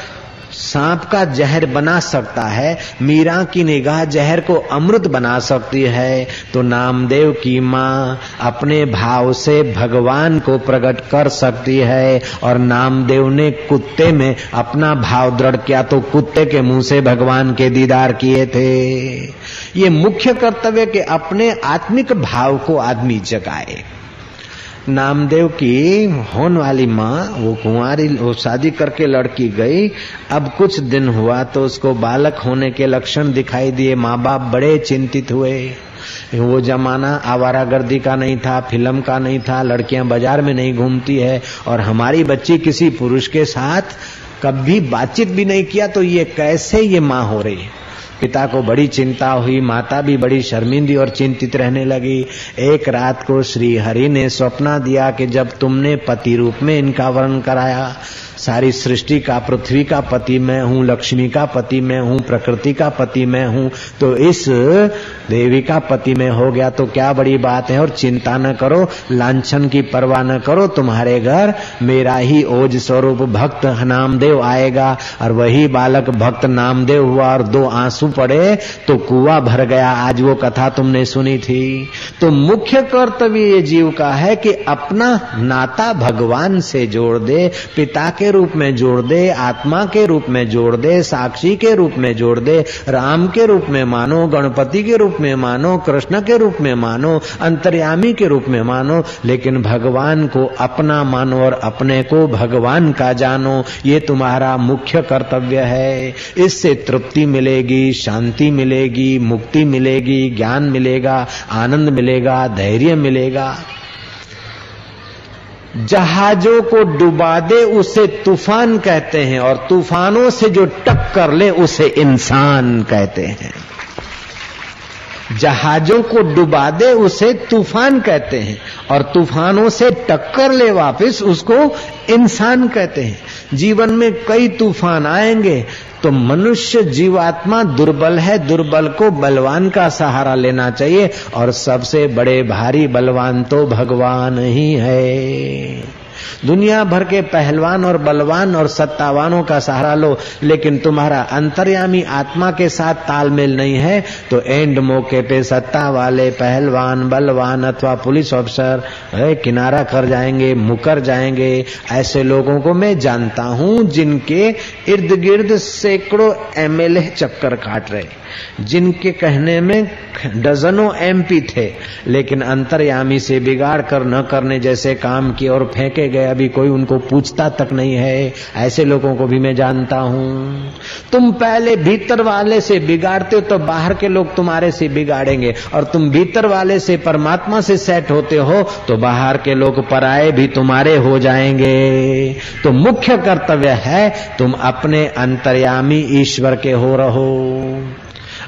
सांप का जहर बना सकता है, मीरा की निगाह जहर को अमृत बना सकती है तो नामदेव की माँ अपने भाव से भगवान को प्रकट कर सकती है और नामदेव ने कुत्ते में अपना भाव दृढ़ किया तो कुत्ते के मुँह से भगवान के दीदार किए थे। ये मुख्य कर्तव्य के अपने आत्मिक भाव को आदमी जगाए। नामदेव की होने वाली माँ, वो कुंवारी, वो शादी करके लड़की गई। अब कुछ दिन हुआ तो उसको बालक होने के लक्षण दिखाई दिए। माँ बाप बड़े चिंतित हुए। वो जमाना आवारागर्दी का नहीं था, फ़िल्म का नहीं था, लड़कियाँ बाज़ार में नहीं घूमती है और हमारी बच्ची किसी पुरुष के साथ कभी बातचीत भी नहीं किया तो ये कैसे ये माँ हो रही? है पिता को बड़ी चिंता हुई, माता भी बड़ी शर्मिंदी और चिंतित रहने लगी। एक रात को श्री हरि ने स्वप्न दिया कि जब तुमने पति रूप में इनका वर्ण कराया सारी सृष्टि का, पृथ्वी का पति मैं हूँ, लक्ष्मी का पति मैं हूँ, प्रकृति का पति मैं हूँ तो इस देवी का पति में हो गया तो क्या बड़ी बात है? और चिंता न करो, लांछन की परवाह न करो, तुम्हारे घर मेरा ही ओज स्वरूप भक्त नामदेव आएगा। और वही बालक भक्त नामदेव हुआ और दो आँसू पड़े तो कुआ भर गया। आज वो कथा तुमने सुनी थी। तो मुख्य कर्तव्य ये जीव का है कि अपना नाता भगवान से जोड़ दे, पिता के रूप में जोड़ दे, आत्मा के रूप में जोड़ दे, साक्षी के रूप में जोड़ दे, राम के रूप में मानो, गणपति के रूप में मानो, कृष्ण के रूप में मानो, अंतर्यामी के रूप में मानो, लेकिन भगवान को अपना मानो और अपने को भगवान का जानो, ये तुम्हारा मुख्य कर्तव्य है। इससे तृप्ति मिलेगी, शांति मिलेगी, मुक्ति मिलेगी, ज्ञान मिलेगा, आनंद मिलेगा, धैर्य मिलेगा। जहाजों को डुबा दे, उसे तूफ़ान कहते हैं, और तूफानों से जो टक्कर ले, उसे इंसान कहते हैं। जहाजों को डुबा दे, उसे तूफ़ान कहते हैं, और तूफानों से टक्कर ले वापस, उसको इंसान कहते हैं। जीवन में कई तूफ़ान आएँगे तो मनुष्य जीवात्मा दुर्बल है, दुर्बल को बलवान का सहारा लेना चाहिए, और सबसे बड़े भारी बलवान तो भगवान ही है। दुनिया भर के पहलवान और बलवान और सत्तावानों का सहारा लो, लेकिन तुम्हारा अंतर्यामी आत्मा के साथ तालमेल नहीं है तो एंड मौके पे सत्ता वाले पहलवान, बलवान अथवा पुलिस ऑफिसर किनारा कर जाएँगे, मुकर जाएँगे। ऐसे लोगों को मैं जानता हूँ जिनके इर्द गिर्द सैकड़ों एमएलए चक्कर काट रहे। जिनके कहने में डजनों एमपी थे, लेकिन अंतर्यामी से बिगाड़ कर न करने जैसे काम किए और फेंके गए, अभी कोई उनको पूछता तक नहीं है। ऐसे लोगों को भी मैं जानता हूँ। तुम पहले भीतर वाले से बिगाड़ते हो तो बाहर के लोग तुम्हारे से बिगाड़ेंगे। और तुम भीतर वाले से, परमात्मा से सेट होते हो तो बाहर के लोग पराए भी तुम्हारे हो जाएँगे। तो मुख्य कर्तव्य है, तुम अपने अंतर्यामी ईश्वर के हो रहो।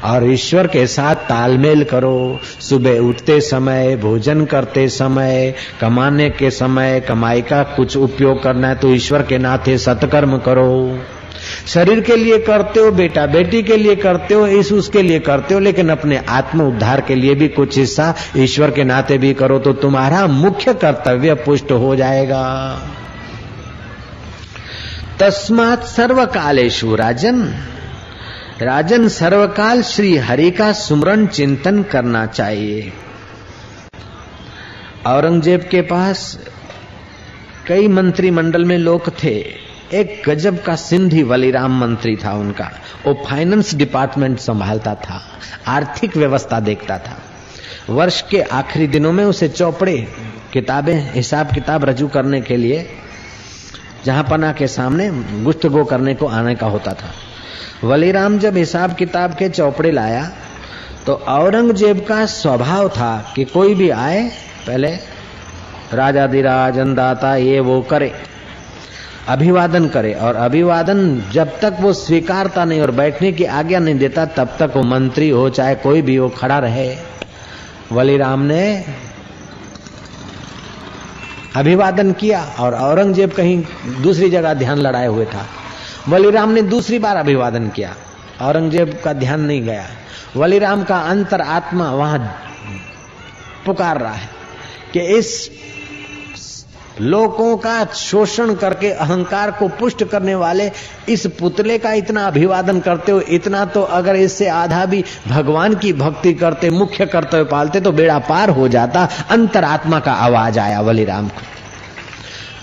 और ईश्वर के साथ तालमेल करो। सुबह उठते समय, भोजन करते समय, कमाने के समय, कमाई का कुछ उपयोग करना है तो ईश्वर के नाते सत्कर्म करो। शरीर के लिए करते हो, बेटा बेटी के लिए करते हो इस उसके लिए करते हो, लेकिन अपने आत्म उद्धार के लिए भी कुछ हिस्सा ईश्वर के नाते भी करो तो तुम्हारा मुख्य कर्तव्य पुष्ट हो जाएगा। तस्मात सर्व कालेशु राजन। राजन सर्वकाल श्री हरि का सुमरण चिंतन करना चाहिए। औरंगज़ेब के पास कई मंत्रिमंडल में लोग थे। एक गजब का सिंधी वलीराम मंत्री था उनका। वो फाइनेंस डिपार्टमेंट संभालता था, आर्थिक व्यवस्था देखता था। वर्ष के आखिरी दिनों में उसे चौपड़े, किताबें, हिसाब किताब रजू करने के लिए जहाँ पना के सामने गुस्तगो करने को आने का होता था। वलीराम जब हिसाब किताब के चौपड़े लाया तो औरंगज़ेब का स्वभाव था कि कोई भी आए, पहले राजाधिराज अंदाता ये वो करे, अभिवादन करे। और अभिवादन जब तक वो स्वीकारता नहीं और बैठने की आज्ञा नहीं देता, तब तक वो मंत्री हो, चाहे कोई भी हो, खड़ा रहे। वलीराम ने अभिवादन किया और औरंगज़ेब कहीं दूसरी जगह ध्यान लड़ाए हुए था। बलिराम ने दूसरी बार अभिवादन किया। औरंगज़ेब का ध्यान नहीं गया। बलिराम का अंतर आत्मा वहाँ पुकार रहा है कि इस लोगों का शोषण करके अहंकार को पुष्ट करने वाले इस पुतले का इतना अभिवादन करते हो, इतना तो अगर इससे आधा भी भगवान की भक्ति करते, मुख्य कर्तव्य पालते तो बेड़ा पार हो जाता। अंतरात्मा का आवाज़ आया बलिराम को।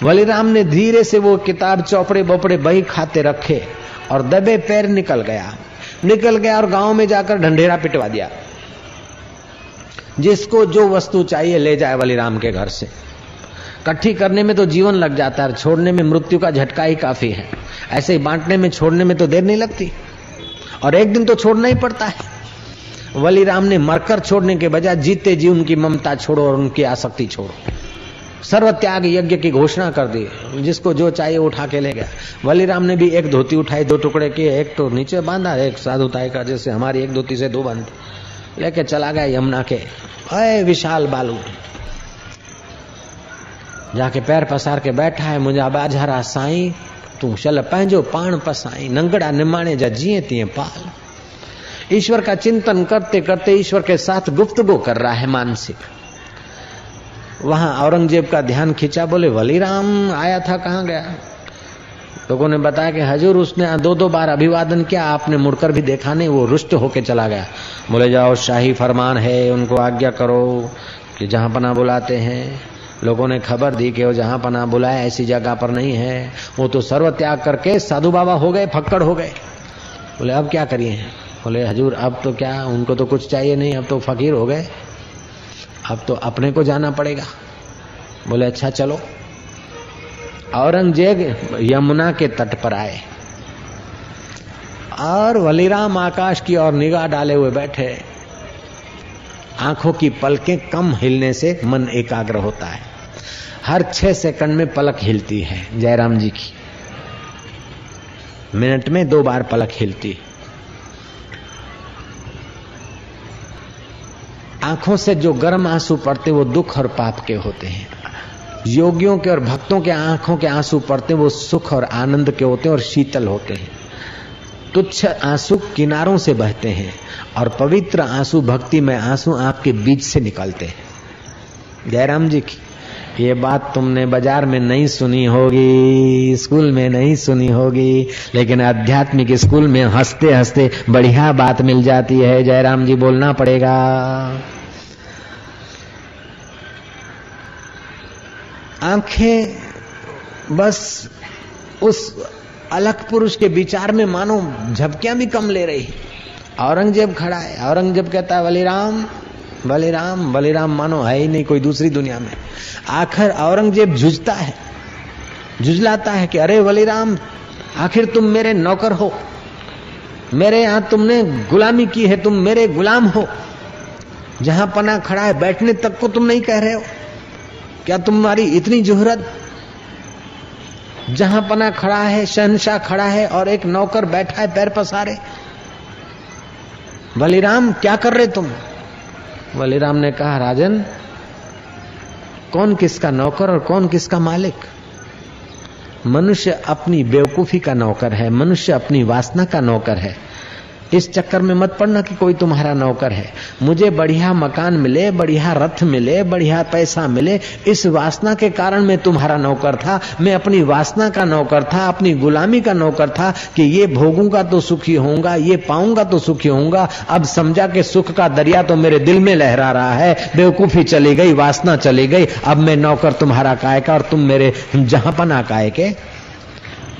वलीराम ने धीरे से वो किताब चौपड़े बपड़े बही खाते रखे और दबे पैर निकल गया। निकल गया और गाँव में जाकर ढंढेरा पिटवा दिया। जिसको जो वस्तु चाहिए ले जाए वलीराम के घर से। कट्ठी करने में तो जीवन लग जाता है छोड़ने में मृत्यु का झटका ही काफ़ी है। ऐसे ही बांटने में छोड़ने में तो देर नहीं लगती। और एक दिन तो छोड़ना ही पड़ता है। वलीराम ने मरकर छोड़ने के बजाय जीते जी उनकी ममता छोड़ो और उनकी आसक्ति छोड़ो। सर्व त्याग यज्ञ की घोषणा कर दी। जिसको जो चाहिए उठा के ले गया। बलिराम ने भी एक धोती उठाई, दो टुकड़े किए, एक तो नीचे बांधा, एक साधु ताई का, जैसे हमारी एक धोती से दो बांधती लेके चला गया यमुना के। अय, विशाल बालू। जाके पैर पसार के बैठा है, मुझे बाझारा साई, तू चल पंहिंजो पाण पसाई, नंगड़ा निमाणे जा जिए तिए पाल। ईश्वर का चिंतन करते करते ईश्वर के साथ गुप्त गुफ्तगु कर रहा है मानसिक। वहाँ औरंगज़ेब का ध्यान खींचा, बोले, वलीराम आया था, कहाँ गया? लोगों ने बताया कि हजूर उसने दो दो बार अभिवादन किया, आपने मुड़कर भी देखा नहीं, वो रुष्ट होके चला गया। बोले, जाओ, शाही फरमान है, उनको आज्ञा करो कि जहाँ पना बुलाते हैं। लोगों ने खबर दी कि वो जहाँ पना बुलाए, ऐसी जगह पर नहीं है। वो तो सर्व त्याग करके साधु बाबा हो गए, फक्कड़ हो गए। बोले, अब क्या करिए? बोले, हजूर, अब तो क्या, उनको तो कुछ चाहिए नहीं, अब तो फकीर हो गए। अब तो अपने को जाना पड़ेगा। बोले अच्छा चलो। औरंगज़ेब यमुना के तट पर आए। और वलीराम आकाश की ओर निगाह डाले हुए बैठे। आँखों की पलकें कम हिलने से मन एकाग्र होता है। हर छह सेकंड में पलक हिलती है, जयराम जी की। मिनट में दो बार पलक हिलती। आँखों से जो गर्म आँसू पड़ते वो दुख और पाप के होते हैं। योगियों के और भक्तों के आँखों के आँसू पड़ते वो सुख और आनंद के होते हैं और शीतल होते हैं। तुच्छ आँसू किनारों से बहते हैं और पवित्र आँसू भक्ति में आँसू आपके बीच से निकलते हैं। जयराम जी की ये बात तुमने बाज़ार में नहीं सुनी होगी, स्कूल में नहीं सुनी होगी, लेकिन आध्यात्मिक स्कूल में हँसते हँसते बढ़िया बात मिल जाती है। जयराम जी बोलना पड़ेगा। आँखें बस उस अलग पुरुष के विचार में मानो झपकियाँ भी कम ले रही। औरंगज़ेब खड़ा है। औरंगज़ेब कहता है, बलिराम बलिराम बलिराम मानो है ही नहीं कोई दूसरी दुनिया में। आखिर औरंगज़ेब जुझता है जुझलाता है कि अरे बलिराम, आखिर तुम मेरे नौकर हो। मेरे यहाँ तुमने गुलामी की है, तुम मेरे गुलाम हो। जहाँ पना खड़ा है, बैठने तक को तुम नहीं कह रहे हो। क्या तुम्हारी इतनी जुहरत? जहाँ पना खड़ा है, शहनशाह खड़ा है और एक नौकर बैठा है, पैर पसारे। बलिराम, क्या कर रहे तुम? बलिराम ने कहा, राजन, कौन किसका नौकर और कौन किसका मालिक? मनुष्य अपनी बेवकूफ़ी का नौकर है, मनुष्य अपनी वासना का नौकर है। इस चक्कर में मत पड़ना कि कोई तुम्हारा नौकर है। मुझे बढ़िया मकान मिले, बढ़िया रथ मिले, बढ़िया पैसा मिले, इस वासना के कारण मैं तुम्हारा नौकर था। मैं अपनी वासना का नौकर था, अपनी गुलामी का नौकर था कि ये भोगूँगा तो सुखी होऊँगा, ये पाऊँगा तो सुखी होऊँगा। अब समझा कि सुख का दरिया तो मेरे दिल में लहरा रहा है। बेवकूफ़ी चली गई, वासना चली गई। अब मैं नौकर तुम्हारा काय का और तुम मेरे जहाँ पना काय के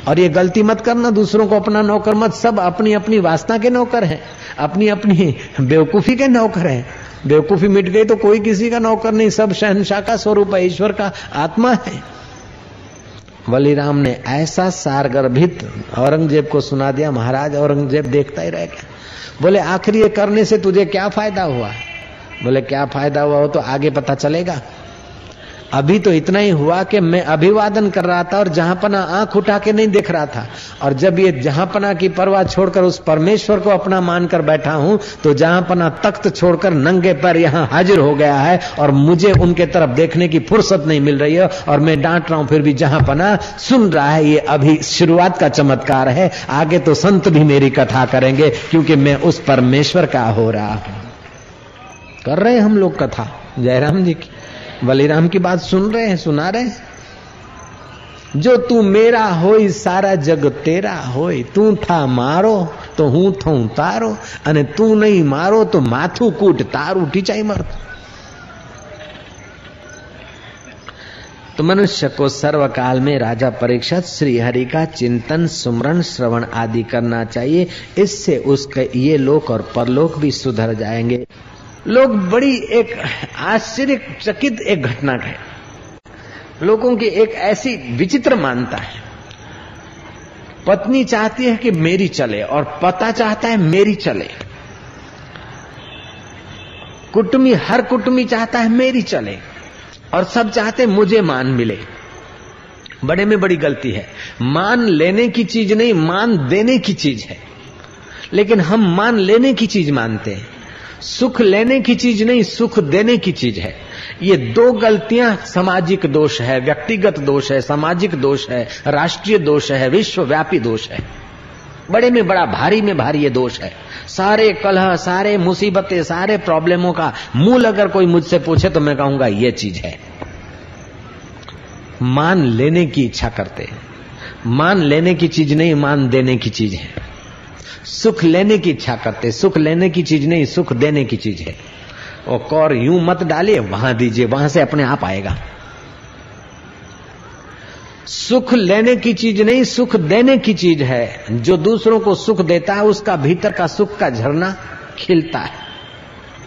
और ये गलती मत करना, दूसरों को अपना नौकर मत। सब अपनी अपनी वासना के नौकर हैं, अपनी अपनी बेवकूफ़ी के नौकर हैं। बेवकूफ़ी मिट गई तो कोई किसी का नौकर नहीं, सब शहनशाह का स्वरूप है, ईश्वर का आत्मा है। बलिराम ने ऐसा सारगर्भित औरंगज़ेब को सुना दिया, महाराज औरंगज़ेब देखता ही रह गया। बोले, आखिर ये करने से तुझे क्या फ़ायदा हुआ? बोले, क्या फ़ायदा हुआ हो तो आगे पता चलेगा। अभी तो इतना ही हुआ कि मैं अभिवादन कर रहा था और जहांपना आँख उठा के नहीं देख रहा था। और जब ये जहांपना की परवाह छोड़कर उस परमेश्वर को अपना मानकर बैठा हूँ तो जहांपना तख्त छोड़कर नंगे पर यहाँ हाजिर हो गया है और मुझे उनके तरफ़ देखने की फुर्सत नहीं मिल रही है और मैं डांट रहा हूँ, फिर भी जहांपना सुन रहा है, ये अभी शुरुआत का चमत्कार है। आगे तो संत भी मेरी कथा करेंगे, क्योंकि मैं उस परमेश्वर का हो रहा हूँ। कर रहे हम लोग कथा, जयराम जी की। बलिराम की बात सुन रहे हैं, सुना रहे हैं? जो तू मेरा होई, सारा जग तेरा होई। तू था मारो तो हूँ थू तारो। अने तू नहीं मारो तो माथू कूट तारू टीचाई मर। तो मनुष्य को सर्वकाल में राजा परीक्षा श्री हरि का चिंतन, सुमरण, श्रवण आदि करना चाहिए। इससे उसके ये लोक और परलोक भी सुधर जाएँगे। लोग बड़ी एक आश्चर्यचकित एक घटना है। लोगों की एक ऐसी विचित्र मानता है। पत्नी चाहती है कि मेरी चले और पता चाहता है मेरी चले। कुटुंबी हर कुटुंबी चाहता है मेरी चले और सब चाहते मुझे मान मिले। बड़े में बड़ी गलती है। मान लेने की चीज़ नहीं, मान देने की चीज़ है। लेकिन हम मान लेने की चीज़ मानते हैं। सुख लेने की चीज़ नहीं, सुख देने की चीज़ है। ये दो गलतियाँ सामाजिक दोष है, व्यक्तिगत दोष है, सामाजिक दोष है, राष्ट्रीय दोष है, विश्वव्यापी दोष है। बड़े में बड़ा, भारी में भारी ये दोष है। सारे कलह, सारे मुसीबतें, सारे प्रॉब्लमों का मूल अगर कोई मुझसे पूछे तो मैं कहूँगा, ये चीज़ है। मान लेने की इच्छा करते हैं। मान लेने की चीज़ नहीं, मान देने की चीज़ है। सुख लेने की इच्छा करते, सुख लेने की चीज़ नहीं, सुख देने की चीज़ है। और कौर यूँ मत डालिए, वहाँ दीजिए, वहाँ से अपने आप आएगा। सुख लेने की चीज़ नहीं, सुख देने की चीज़ है। जो दूसरों को सुख देता है, उसका भीतर का सुख का झरना खिलता है।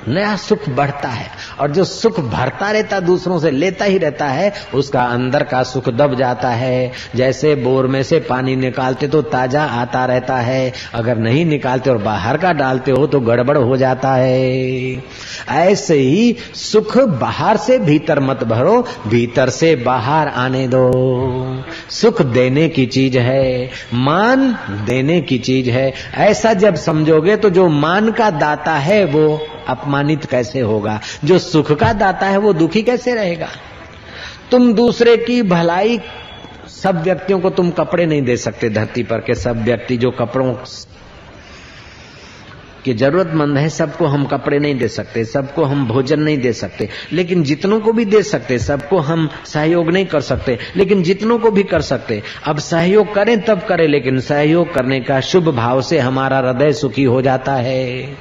नया सुख बढ़ता है और जो सुख भरता रहता दूसरों से लेता ही रहता है, उसका अंदर का सुख दब जाता है। जैसे बोर में से पानी निकालते तो ताज़ा आता रहता है, अगर नहीं निकालते और बाहर का डालते हो तो गड़बड़ हो जाता है। ऐसे ही सुख बाहर से भीतर मत भरो, भीतर से बाहर आने दो। सुख देने की चीज़ है, मान देने की चीज़ है। ऐसा जब समझोगे तो जो मान का दाता है वो अपमानित कैसे होगा? जो सुख का दाता है, वो दुखी कैसे रहेगा? तुम दूसरे की भलाई सब व्यक्तियों को तुम कपड़े नहीं दे सकते धरती पर के सब व्यक्ति, जो कपड़ों की जरूरतमंद है, सबको हम कपड़े नहीं दे सकते, सबको हम भोजन नहीं दे सकते। लेकिन जितनों को भी दे सकते, सबको हम सहयोग नहीं कर सकते। लेकिन जितनों को भी कर सकते, अब सहयोग करें तब करें, लेकिन सहयोग करने का शुभ भाव से हमारा हृदय सुखी हो जाता है।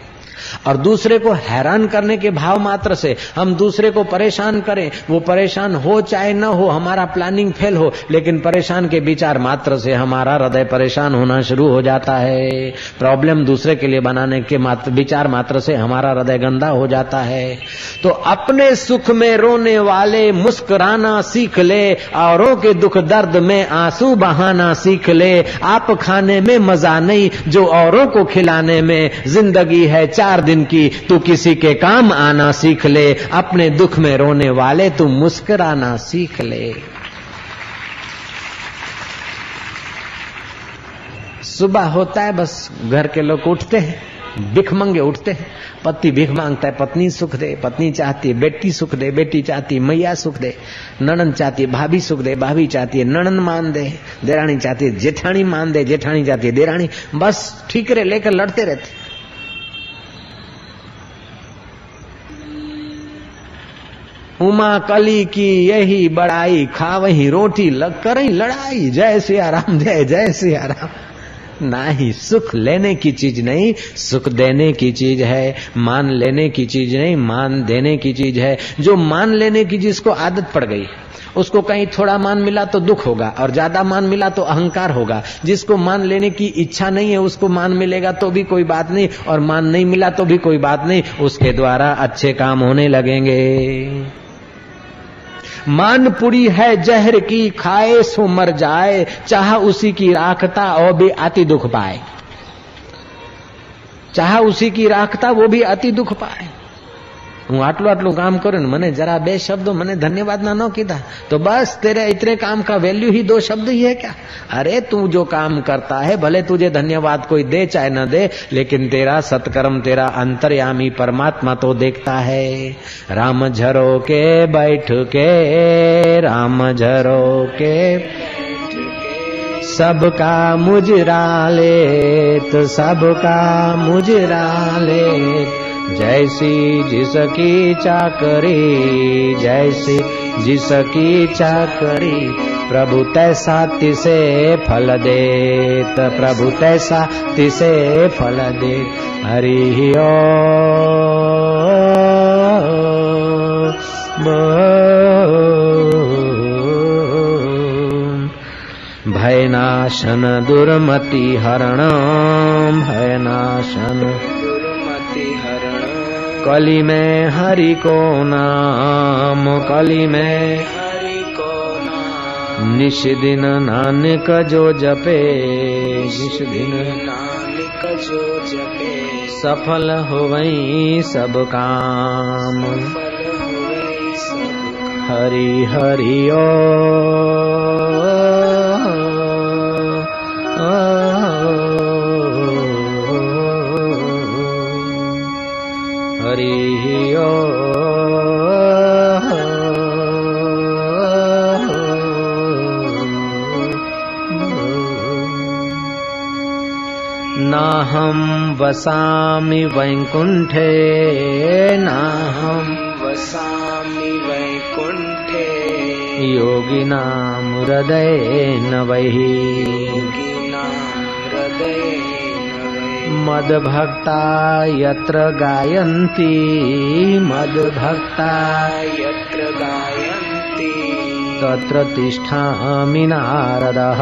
और दूसरे को हैरान करने के भाव मात्र से हम दूसरे को परेशान करें। वो परेशान हो चाहे न हो, हमारा प्लानिंग फेल हो, लेकिन परेशान के विचार मात्र से हमारा हृदय परेशान होना शुरू हो जाता है। प्रॉब्लम दूसरे के लिए बनाने के मात्र विचार मात्र से हमारा हृदय गंदा हो जाता है। तो अपने सुख में रोने वाले मुस्कुराना सीख ले, औरों के दुख दर्द में आँसू बहाना सीख ले। आप खाने में मज़ा नहीं, जो औरों को खिलाने में ज़िंदगी है चार दिन की, तू किसी के काम आना सीख ले, अपने दुख में रोने वाले तू मुस्कराना सीख ले। सुबह होता है, बस घर के लोग उठते हैं, भिख मंगे उठते हैं। पति भिख माँगता है, पत्नी सुख दे, पत्नी चाहती है, बेटी सुख दे, बेटी चाहती है, मैया सुख दे नणन चाहती है, भाभी सुख दे, भाभी चाहती है नणन मान दे देरानी चाहती है जेठानी मान दे जेठानी चाहती है देरानी बस ठीकरे लेकर लड़ते रहते। उमा कली की यही बड़ाई खा वही रोटी लग कर लड़ाई। जय सिया राम, जय जय सिया राम। ही सुख लेने की चीज़ नहीं, सुख देने की चीज़ है। मान लेने की चीज़ नहीं, मान देने की चीज़ है। जो मान लेने की जिसको आदत पड़ गई, उसको कहीं थोड़ा मान मिला तो दुख होगा, और ज़्यादा मान मिला तो अहंकार होगा। जिसको मान लेने की इच्छा नहीं है, उसको मान मिलेगा तो भी कोई बात नहीं, और मान नहीं मिला तो भी कोई बात नहीं, उसके द्वारा अच्छे काम होने लगेंगे। मानपुरी है जहर की, खाए सो मर जाए, चाह उसी की राखता और भी अति दुख पाए। चाह उसी की राखता, वो भी अति दुख पाए। હું આટલું આટલું કામ કરું ને મને જરા બે શબ્દો મને ધન્યવાદ ના ન કીધા તો બસ तेरे इतने काम का वैल्यू ही दो शब्द ही है क्या अरे तू जो काम करता है भले तुझे धन्यवाद कोई दे चाहे न दे लेकिन तेरा सत्कर्म तेरा अंतर्यामी परमात्मा तो देखता है राम झरो के बैठ के राम झरो के सबका मुजरा ले तो सबका मुजरा ले जैसी जिसकी चाकरी, जैसी जिसकी चाकरी प्रभु तैसा तिसे फल दे त प्रभु तैसा तिसे फल दे हरि ओ, भयनाशन दुर्मति हरण, भयनाशन कली में हरि को नाम कली में हरि को नाम निश दिन नानक जो जपे निश दिन नानक जो जपे सफल हो वही सब काम। हरि हरि ओ। यो नाहं वसामि वैकुण्ठे नाहं वसामि वैकुण्ठे। योगिनां हृदयेन वहि गिना हृदये मद्भक्ता यत्र गायन्ति। मद्भक्ता यत्र गायन्ति। तत्र तिष्ठामि नारदः।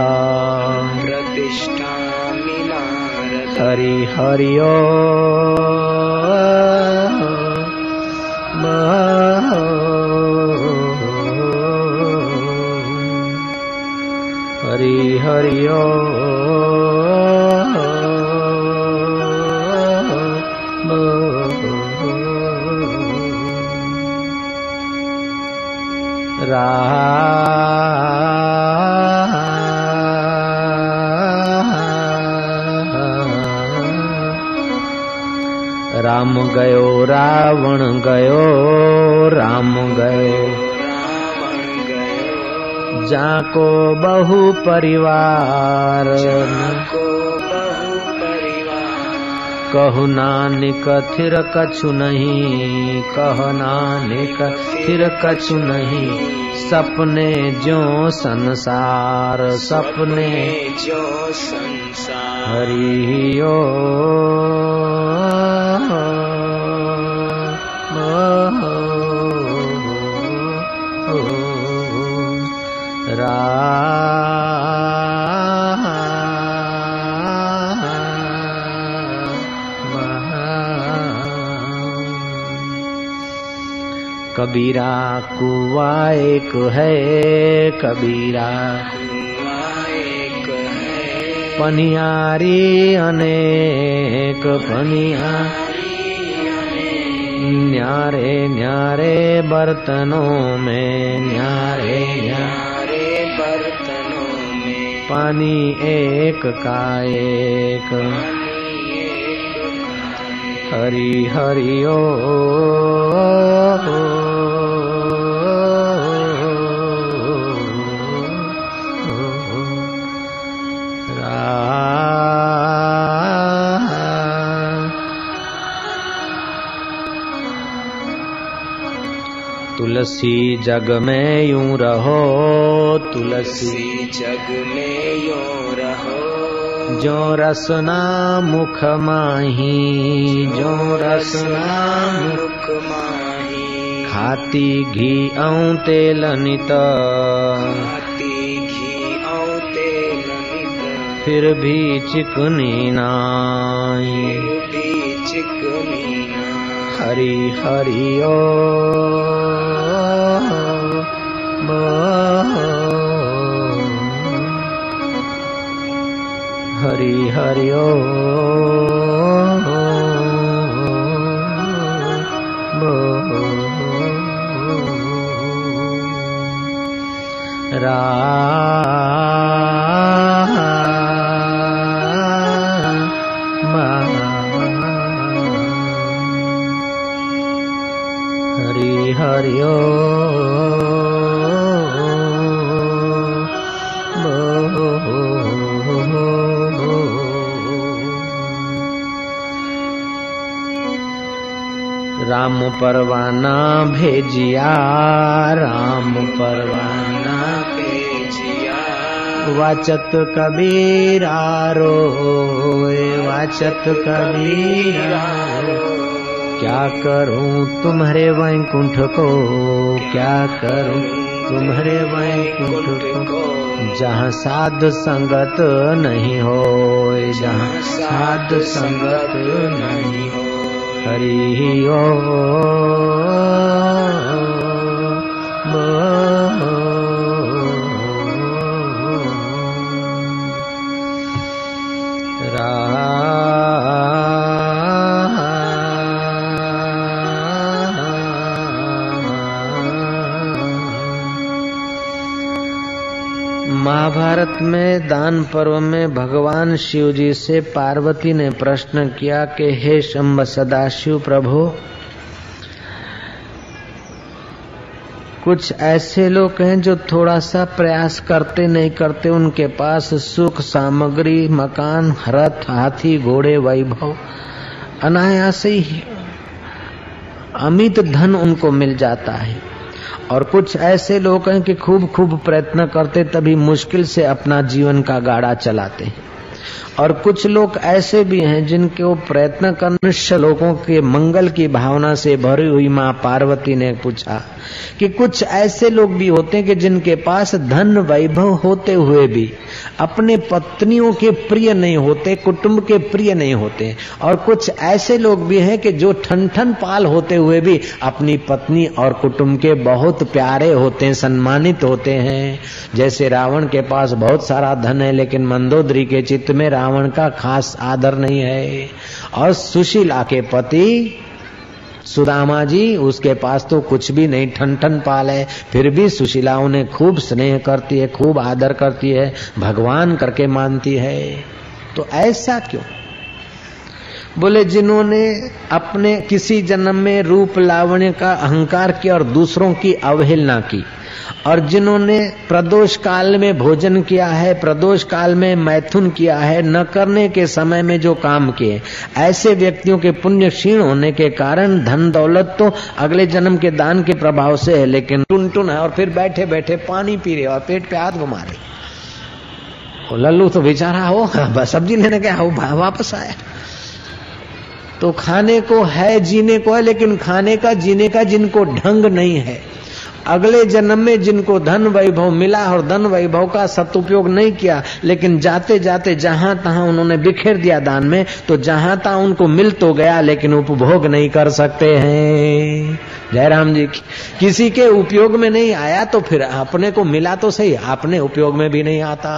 प्रतिष्ठामि नारद। हरि हरि ओ हरि हरि ओ राम। गयो रावण गयो राम गयो जाको बहु परिवार। जाको कहु नानक थिर कछु नहीं। कहो नानक थिर कछु नहीं। सपने जो संसार सपने जो संसार। हरि ओ कबीरा कुआ एक है कबीरा। पनियारी अनेक पनिया। न्यारे न्यारे बर्तनों में, न्यारे न्यारे बर्तनों में। पानी एक का एक। हरि हरि ओ तुलसी जग में यूँ रहो तुलसी जग में यो रहो। जो रसना मुख माही जो रसना मुख माही। खाती घी ऐं तेल नित खाती घी औ तेल नित फिर भी चिकनी नाई फिर भी चिकनी हरि हरि ओ। हरि हरि ओ। हरि हरि राम परवाना भेजिया राम परवाना भेजिया। वाचत कबीरा रोए वाचत कबीरा क्या करूँ तुम्हारे वैकुंठ को? क्या करूँ तुम्हारे वैकुंठ को? जहाँ साध संगत नहीं हो जहाँ साध संगत नहीं हो हरि ओ दान पर्व में भगवान शिव जी से पार्वती ने प्रश्न किया कि, हे शंभ सदाशिव प्रभु, कुछ ऐसे लोग हैं जो थोड़ा सा प्रयास करते नहीं करते उनके पास सुख, सामग्री, मकान, रथ, हाथी, घोड़े, वैभव, अनायास ही अमित धन उनको मिल जाता है। और कुछ ऐसे लोग हैं कि खूब खूब प्रयत्न करते, तभी मुश्किल से अपना जीवन का गाड़ा चलाते और कुछ लोग ऐसे भी हैं जिनके वो प्रयत्न कर मनुष्य लोगों के मंगल की भावना से भरी हुई माँ पार्वती ने पूछा कि कुछ ऐसे लोग भी होते हैं कि जिनके पास धन वैभव होते हुए भी अपने पत्नियों के प्रिय नहीं होते, कुटुंब के प्रिय नहीं होते। और कुछ ऐसे लोग भी हैं कि जो ठन ठन पाल होते हुए भी अपनी पत्नी और कुटुंब के बहुत प्यारे होते हैं, सम्मानित होते हैं। जैसे रावण के पास बहुत सारा धन है, लेकिन मंदोदरी के चित्त में रावण का खास आदर नहीं है। और सुशीला के पति, सुदामा जी, उसके पास तो कुछ भी नहीं ठन ठन पाल है। फिर भी सुशीला उन्हें खूब स्नेह करती है, खूब आदर करती है, भगवान करके मानती है। तो ऐसा क्यों? बोले, जिन्होंने अपने किसी जन्म में रूप लावण्य का अहंकार किया और दूसरों की अवहेलना की, और जिन्होंने प्रदोष काल में भोजन किया है, प्रदोष काल में मैथुन किया है, न करने के समय में जो काम किए, ऐसे व्यक्तियों के पुण्य क्षीण होने के कारण धन दौलत तो अगले जन्म के दान के प्रभाव से है, लेकिन टुन टुन है और फिर बैठे बैठे पानी पी रहे और पेट पे हाथ घुमा रहे लल्लू तो बेचारा हो सब्ज़ी लेने गया वापस आया तो खाने को है, जीने को है, लेकिन खाने का, जीने का जिनको ढंग नहीं है। अगले जन्म में जिनको धन वैभव मिला और धन वैभव का सदुपयोग नहीं किया, लेकिन जाते जाते जहाँ तहां उन्होंने बिखेर दिया दान में तो जहाँ तहां उनको मिल तो गया, लेकिन उपभोग नहीं कर सकते हैं। जयराम जी किसी के उपयोग में नहीं आया तो फिर अपने को मिला तो सही अपने उपयोग में भी नहीं आता।